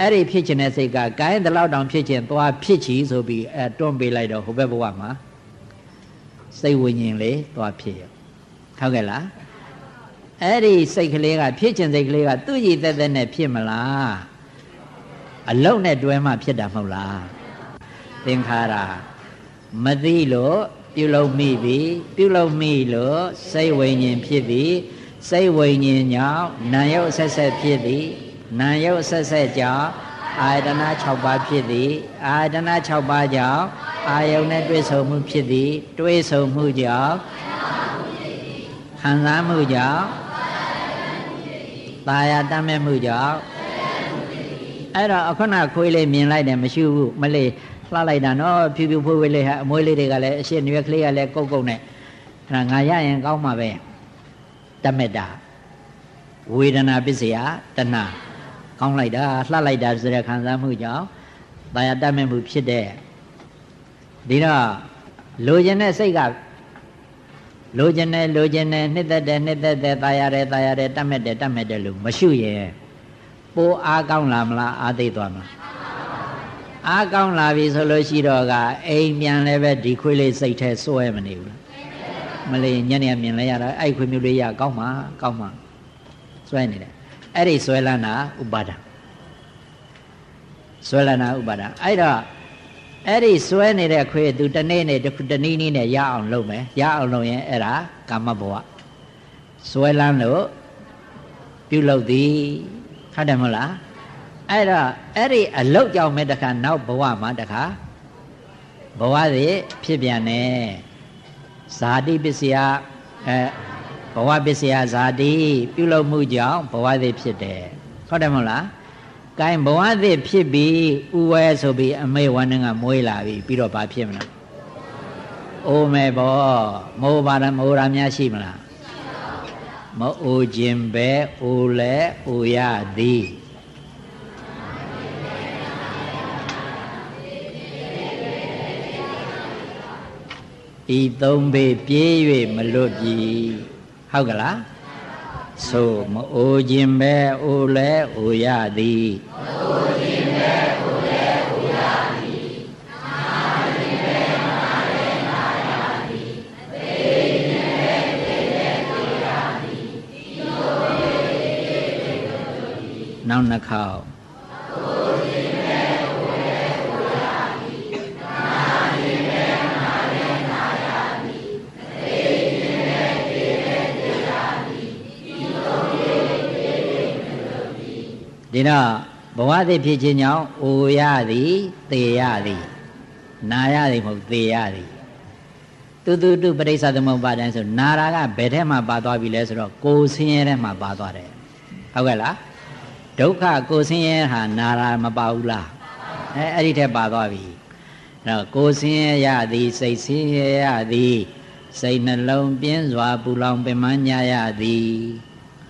အဲ့ဒီဖြစ်ခြင်းတဲ့စိတ်ကကိုင်းတလောက်တောင်ဖြစ်ခြင်းသွားဖြစ်ချီဆိုပြီးအဲတွန့်ပေးလိုက်တော့ဟိုဘက်ဘဝမှာစိတ်ဝိညာဉ်လေးသွားဖြစ်ရဟုတ်ကဲ့လားအဲ့ဒီစိတ်ကလေးကဖြစ်ခြင်းစိတ်ကလေးကသူ့ရည်သက်သက်နဲ့ဖြစ်မလားအလုံးနဲ့တွဲမှဖြစ်တာမဟုတ်လားသင်္ခါရမသိလို့ပြုလုပ်မိပြီပြုလုပ်မိလို့စိတ်ဝိညာဉ်ဖြစ်သည်စိတ်ဝိညာဉ်ကြောင့်နာယုတ်ဆက်ဆက်ဖြစ်သည် နာယုတ်ဆက်ဆက်ကြောင့်အာယတနာ6ပါးဖြစ်သည်အာယတနာ6ပါးကြောင့်အာယုန်နဲ့တွေ့ဆုံမှုဖြစ်သည် တွေ့ဆုံမှုကြောင့်ခံစားမှုကြောင့်ตาယာတတ်မဲ့မှုကြောင့်အဲ့တော့အခုနခွေးလေးမြင်လိုက်တယ်မရှိဘူးမလေးလှလိုက်တာနော်ဖြူဖြူဖွေးဖွေးလေးဟာအမွေးလေးတွေကလည်းအရှင်းရွက်ကလေးကလည်းကုတ်ကုတ်နဲ့အဲ့ဒါငါရရင်ကောင်းမှာပဲတမက်တာဝေဒနာပစ္စယတဏ ကောင်းလိုက်တာလှလိုက်တာဆိုတဲ့ခံစားမှုကြောင့်တာယာတတ်မဲ့မှုဖြစ်တဲ့ဒီတော့လိုချင်တဲ့စိတ်ကလိုချင်တယ်လိုချင်တယ်နှစ်သက်တယ်နှစ်သက်တယ်တာယာတယ်တာယာတယ်တတ်မဲ့တယ်တတ်မဲ့တယ်လို့မရှုရင်ပိုအားကောင်းလာမလားအားသိသွားမလားအားကောင်းလာပြီဆိုလို့ရှိတော့ကအိမ်ပြန်လည်းပဲဒီခွေးလေးစိတ်ထဲစွဲမနေဘူးမလေးညနေမြင်လဲရတာအဲ့ခွေးမျိုးလေးရကောင်းမှာကောင်းမှာစွဲနေတယ် အဲ့ဒီစွဲလန်းတာဥပါဒံစွဲလန်းတာဥပါဒံအဲ့တော့အဲ့ဒီစွဲနေတဲ့ခွေးသူတနေ့နဲ့တစ်ခုတနည်းနည်းနဲ့ရအောင်လုပ်မယ်ရအောင်လုပ်ရင်အဲ့ဒါကာမဘဝစွဲလန်းလို့ပြုလုပ်သည်ဟုတ်တယ်မဟုတ်လားအဲ့တော့အဲ့ဒီအလုတ်ကြောင့်မဲ့တခါနောက်ဘဝမှာတခါဘဝတွေဖြစ်ပြန်တယ်ဇာတိပစ္စယအဲ ဘဝပစ္စယဇာတိပြုလုပ်မှုကြောင့်ဘဝတွေဖြစ်တယ်ဟုတ်တယ်မဟုတ်လားကဲဘဝသစ်ဖြစ်ပြီးဥဝဲဆိုပြီးအမေဝန္ဒကမွေးလာပြီပြီးတော့ဘာဖြစ်မလားအိုးမယ်ဘောမိုးပါရမိုးရာများရှိမလားမအိုခြင်းပဲအိုလဲအိုရသည်ဤသုံးပေပြေး၍မလွတ်ပြီ ဟုတ်ကလားဆိုမအိုခြင်းပဲအိုလဲအိုရသည်မအိုခြင်းပဲအိုလဲအိုရသည်နာခြင်းပဲနာလဲနာရသည်သိခြင်းပဲသိလဲသိရသည်ဒီလိုပဲနောက်နှစ်ခေါက် ဒီတော့ဘဝသည်ဖြစ်ခြင်းကြောင့်အိုရသည်သေရသည်နာရသည်မဟုတ်သေရသည်တူတူတူပရိစ္ဆသမုပ္ပါဒံဆိုနာရာကဘယ်ထဲမှာပါသွားပြီလဲဆိုတော့ကိုယ်ဆင်းရဲထဲမှာပါသွားတယ်ဟုတ်ကဲ့လားဒုက္ခကိုယ်ဆင်းရဲဟာနာရာမပါဘူးလားအဲအဲ့ဒီထဲပါသွားပြီအဲ့တော့ကိုယ်ဆင်းရဲရသည်စိတ်ဆင်းရဲရသည်စိတ်နှလုံးပြင်းစွာပူလောင်ပင်မညာရသည်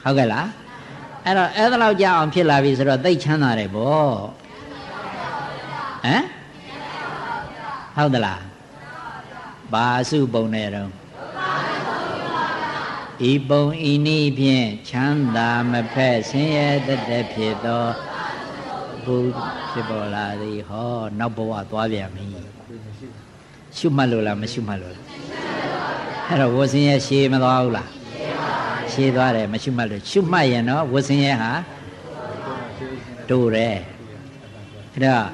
ဟုတ်ကဲ့လား အဲ့တော့အဲ့ဒါလောက်ကြအောင်ဖြစ်လာပြီဆိုတော့သိချမ်းသာတယ်ဗောဟမ်ဟုတ်သလားဘာအစုပုံနဲ့တော့ဤပုံဤနည်းဖြင့်ချမ်းသာမဖက်ဆင်းရဲတသက်ဖြစ်သောဘုဖြစ်ပေါ်လာသည်ဟောနောက်ဘဝသွားပြန်ပြီရှုမှတ်လို့လားမရှုမှတ်လို့လားအဲ့တော့ဝဆင်းရဲရှည်မသွားဘူးလား ရှည်သွားတယ်မရှုမှတ်လို့ရှုမှတ်ရင်တော့ဝဆင်းရဲဟာတို့တယ်အဲ့တော့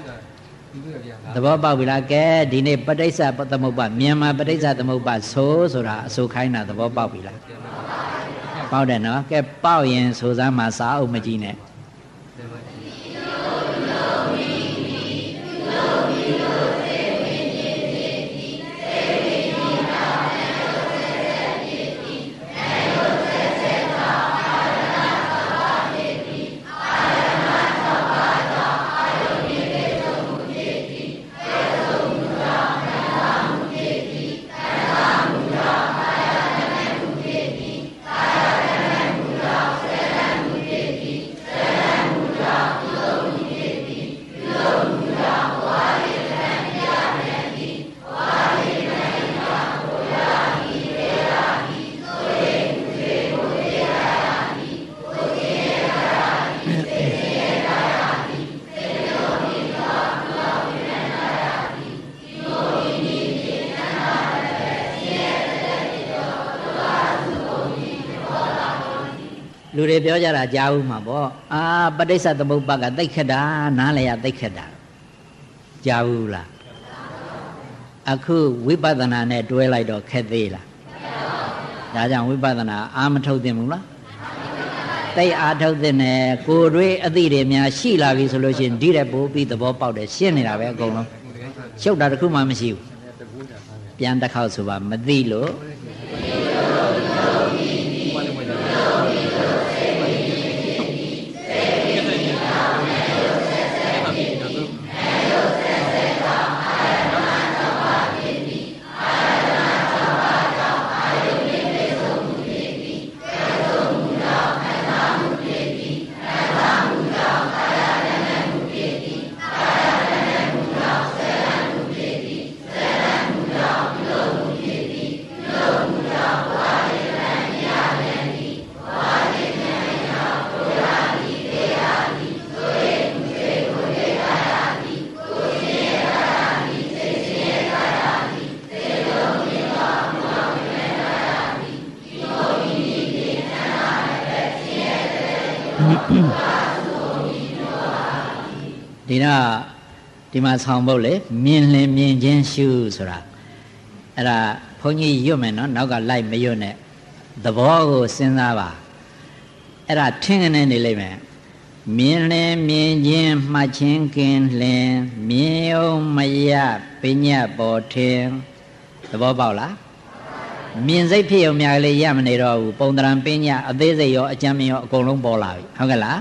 သဘောပေါက်ပြီလားကဲဒီနေ့ပဋိစ္စသမုပ္ပါမြန်မာပဋိစ္စသမုပ္ပါဆိုဆိုတာအဆိုခိုင်းတာသဘောပေါက်ပြီလားပေါက်တယ်နော်ကဲပေါက်ရင်ဆိုစမ်းမှာစာအုပ်မကြည့်နဲ့ တွေပြောကြတာကြားဦးမှာပေါ့အာပဋိစ္စသမုပ္ပါကသိခက်တာနားလည်ရသိခက်တာကြားဘူးလားအခုဝိပဿနာနဲ့တွဲလိုက်တော့ခက်သေးလားဒါကြောင့်ဝိပဿနာအာမထုတ်သင့်ဘူးလားသိအာထုတ်သင့်တယ်ကိုယ်တွေအသည့်တွေများရှိလာပြီဆိုလို့ရှိရင်ဒီတဲ့ပိုးပြီးသဘောပေါက်တယ်ရှင်းနေတာပဲအကုန်လုံးရှုပ်တာတခုမှမရှိဘူးပြန်တစ်ခေါက်ဆိုပါမသိလို့ မှာဆောင်ဖို့လေမြင်လင်မြင်ချင်းရှုဆိုတာအဲ့ဒါဘုန်းကြီးရွတ်မယ်နော်နောက်ကလိုက်မရွတ်နဲ့သဘောကိုစဉ်းစားပါအဲ့ဒါထင်ကနေနေလိမ့်မယ်မြင်လင်မြင်ချင်းမှတ်ချင်းကင်းလင်မြင်ုံမရပညာပေါ်ထင်သဘောပေါက်လားမြင်စိတ်ဖြစ်ုံများလေးရမနေတော့ဘူးပုံတရံပညာအသေးစိတ်ရောအကြမ်းမြင်ရောအကုန်လုံးပေါ်လာပြီဟုတ်ကဲ့လား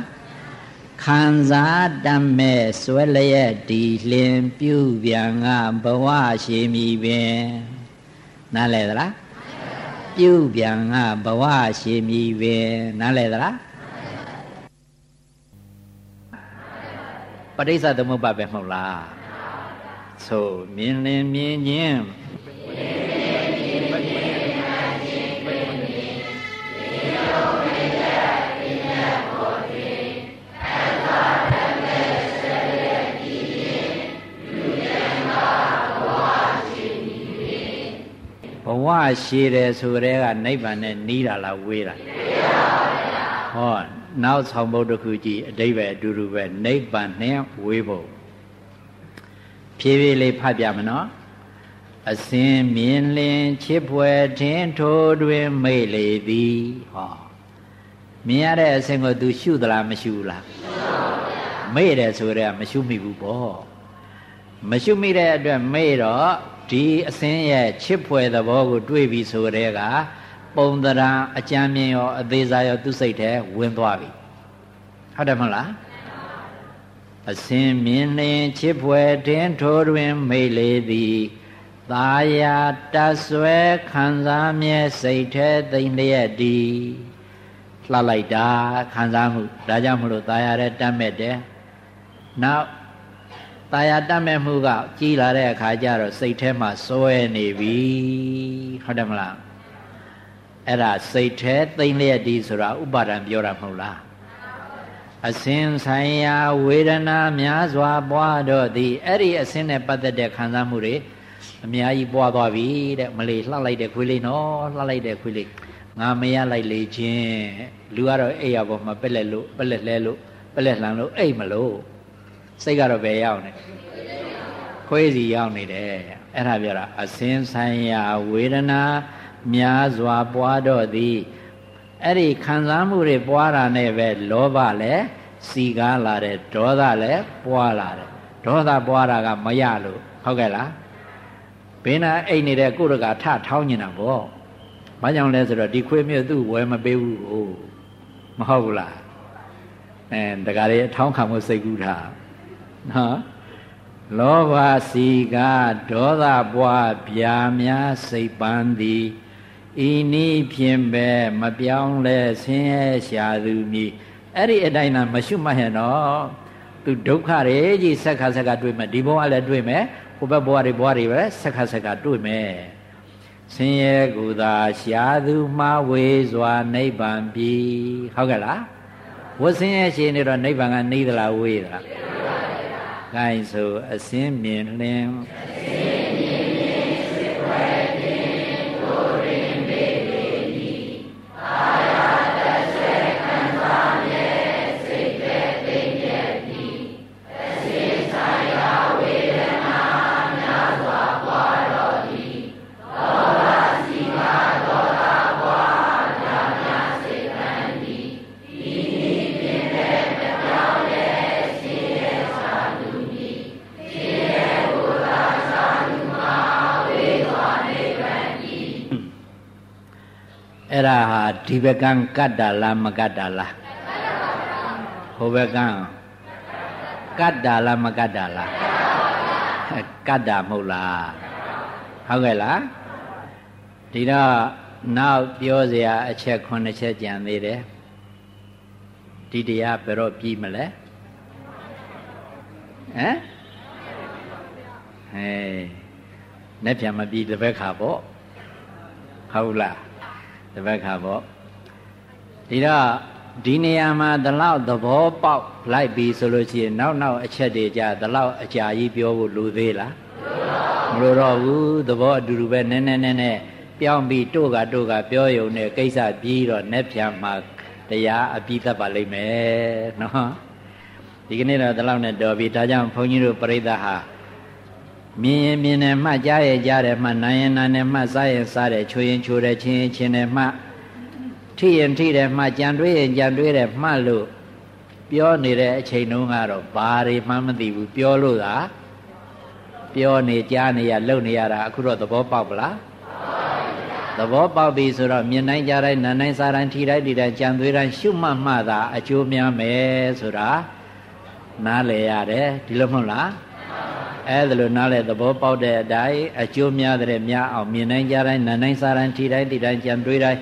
ခံစားတတ်မဲ့ဆွဲလျက်ဒီလင်ပြုပြန်ကဘဝရှိမီပင်နားလဲသလားပြုပြန်ကဘဝရှိမီပင်နားလဲသလားပဋိစ္စသမုပ္ပါပဲမဟုတ်လားဆိုမြင်လင်မြင်ချင်း ဝရှိတယ်ဆိုတဲ့ကနိဗ္ဗာန်နဲ့နီးတာလားဝေးတာနီးပါဗျာဟောနောက်ဆောင်ဘုတ်တစ်ခုကြည့်အတိဘယ်အတူတူပဲနိဗ္ဗာန်နဲ့ဝေးဖို့ဖြည်းဖြည်းလေးဖတ်ပြမနော်အစင်မြင်လင်ချစ်ဖွယ်ထင်းထိုးတွင်မိတ်လေသည်ဟောမြင်ရတဲ့အစင်ကို तू ရှုသလားမရှုဘူးလားမိတ်တယ်ဆိုတော့မရှုမိဘူးပေါ့မရှုမိတဲ့အတွက်မိတ်တော့ ဒီအစင်းရဲ့ချစ်ဖွယ်သဘောကို တွေးပြီးဆိုတဲ့ကပုံတရံအကြမ်းမြင်ရောအသေးစားရောသူ့စိတ်ထဲဝင်သွားပြီဟုတ်တယ်မဟုတ်လားအစင်းမြင်လင်ချစ်ဖွယ်တင်းထိုးတွင်မိတ်လေသည်သာယာတဆွဲခံစားမြဲစိတ်ထဲသိမ့်လျက်ဒီလှလိုက်တာခံစားမှုဒါကြောင့်မလို့သာယာတဲ့တတ်မဲ့တယ်နောက် ตายတတ်မဲ့မှုကကြီးလာတဲ့အခါကျတော့စိတ်ထဲမှာစွဲနေပြီဟုတ်တယ်မလားအဲ့ဒါစိတ်ထဲသိမ့်လျက်ဒီဆိုတာဥပါဒံပြောတာမဟုတ်လားအစင်ဆိုင်ရာဝေဒနာများစွာပွားတော့သည်အဲ့ဒီအစင်နဲ့ပတ်သက်တဲ့ခံစားမှုတွေအများကြီးပွားသွားပြီတဲ့မလေးလှလိုက်တဲ့ခွေးလေးနော်လှလိုက်တဲ့ခွေးလေးငါမရလိုက်လေချင်းလူကတော့အိပ်ရပေါ်မှာပက်လက်လို့ပက်လက်လဲလို့ပက်လက်လှန်လို့အိပ်မလို့ စိတ်ကတော့ဘယ်ရောက်နေခွေးစီရောက်နေတယ်အဲ့ဒါပြောတာအစင်ဆိုင်ရာဝေဒနာများစွာပွားတော့သည်အဲ့ဒီခံစားမှုတွေပွားတာနဲ့ပဲလောဘလည်းစီကားလာတယ်ဒေါသလည်းပွားလာတယ်ဒေါသပွားတာကမရလို့ဟုတ်ကဲ့လားဘေးနာအိတ်နေတဲ့ကိုရကထထောင်းနေတာပေါ့ဘာကြောင့်လဲဆိုတော့ဒီခွေးမြတ်သူ့ဝယ်မပေးဘူးကိုမဟုတ်ဘူးလားအဲတကားလေးထောင်းခံမှုစိတ်ကူးထား နော်လောဘစီကဒေါသပွားဗျာများစိတ်ပန်းသည်ဤနည်းဖြင့်ပဲမပြောင်းလဲဆင်းရဲရှာသူမည်အဲ့ဒီအတိုင်းသာမရှုမှတ်ရင်တော့သူဒုက္ခတွေကြီးဆက်ခါဆက်ကတွေ့မယ်ဒီဘဝလည်းတွေ့မယ်ဟိုဘက်ဘဝတွေဘဝတွေပဲဆက်ခါဆက်ကတွေ့မယ်ဆင်းရဲကူသာရှာသူမှားဝေစွာနိဗ္ဗာန်ပြီဟုတ်ကဲ့လားဝဆင်းရဲရှင်နေတော့နိဗ္ဗာန်ကနေသလားဝေးသလား ဂိုင်းဆိုအစင်းမြင်လင်းအစင်း ဒါဟာဒီဘကံကတ္တလားမကတ္တလားဟိုဘကံကတ္တလားမကတ္တလားကတ္တမဟုတ်လားဟုတ်ကဲ့လားဒီတော့နောက်ပြောเสียအချက်9ချက်ကြံသေးတယ်ဒီတရားဘယ်တော့ပြီးမလဲဟမ်ဟဲ့နဲ့ပြန်မပြီးတပည့်ခါပေါ့ဟုတ်လားတပည့်ခါပေါ့ ဒီတော့ဒီနေရာမှာဒီလောက်သဘောပေါက်လိုက်ပြီဆိုလို့ရှိရင်နောက်နောက်အချက်တွေကြဒီလောက်အကြာကြီးပြောဖို့လိုသေးလားမလိုတော့ဘူးသဘောအတူတူပဲနည်းနည်းနည်းနည်းပြောင်းပြီးတို့ကတို့ကပြောယုံတဲ့ကိစ္စပြီးတော့နဲ့ပြန်မှာတရားအပြီးသတ်ပါလိမ့်မယ်နော်ဒီကနေ့တော့ဒီလောက်နဲ့တော်ပြီဒါကြောင့်ဘုန်းကြီးတို့ပြိဿဟာမြင်ရင်မြင်တယ်မှကြားရင်ကြားတယ်မှနာရင်နာတယ်မှစားရင်စားတယ်ချိုရင်ချိုတယ်ချင်းရင်ချင်းတယ်မှ ထိရင်ထိတယ်မှကြံတွေးရင်ကြံတွေးတယ်မှလို့ပြောနေတဲ့အချိန်တုန်းကတော့ဘာတွေမှမသိဘူးပြောလို့သာပြောနေကြားနေရလုံနေရတာအခုတော့သဘောပေါက်ပလားသဘောပေါက်ပြီဆိုတော့မြင်တိုင်းကြားတိုင်းနားတိုင်းစားတိုင်းထိတိုင်းဒီတိုင်းကြံသွေးတိုင်းရှုမှတ်မှသာအကျိုးများမယ်ဆိုတာနားလည်ရတယ်ဒီလိုမဟုတ်လားအဲ့ဒါလိုနားလည်သဘောပေါက်တဲ့အတိုင်းအကျိုးများတဲ့များအောင်မြင်တိုင်းကြားတိုင်းနားတိုင်းစားတိုင်းထိတိုင်းဒီတိုင်းကြံသွေးတိုင်း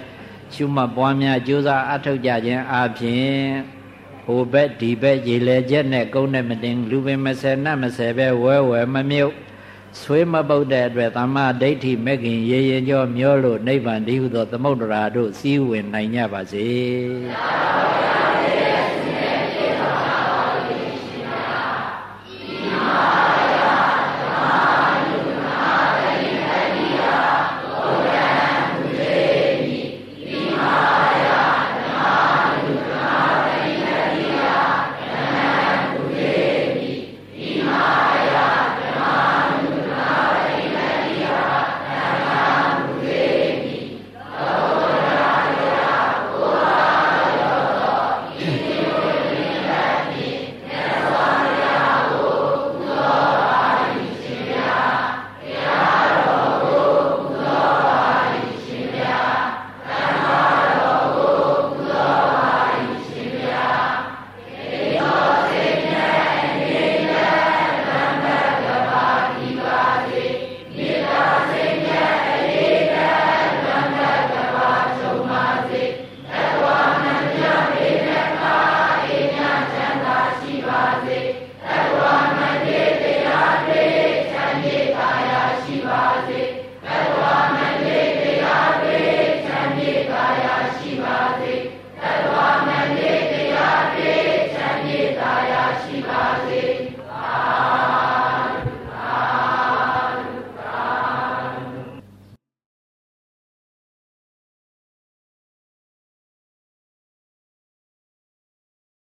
ရှုမှတ်ပွားများကြိုးစားအထောက်ကြခြင်းအပြင်ဟိုဘက်ဒီဘက်ရေလေချက်နဲ့ကုန်းနဲ့မတင်လူပင်မဆယ်နတ်မဆယ်ပဲဝဲဝဲမမြုပ်ဆွေးမပုတ်တဲ့အတွက်သမ္မာဒိဋ္ဌိမဲ့ခင်ရေရင်ကျော်မျောလို့နိဗ္ဗာန်တည်းဟုသောသမုဒ္ဒရာတို့စည်းဝင်နိုင်ကြပါစေ။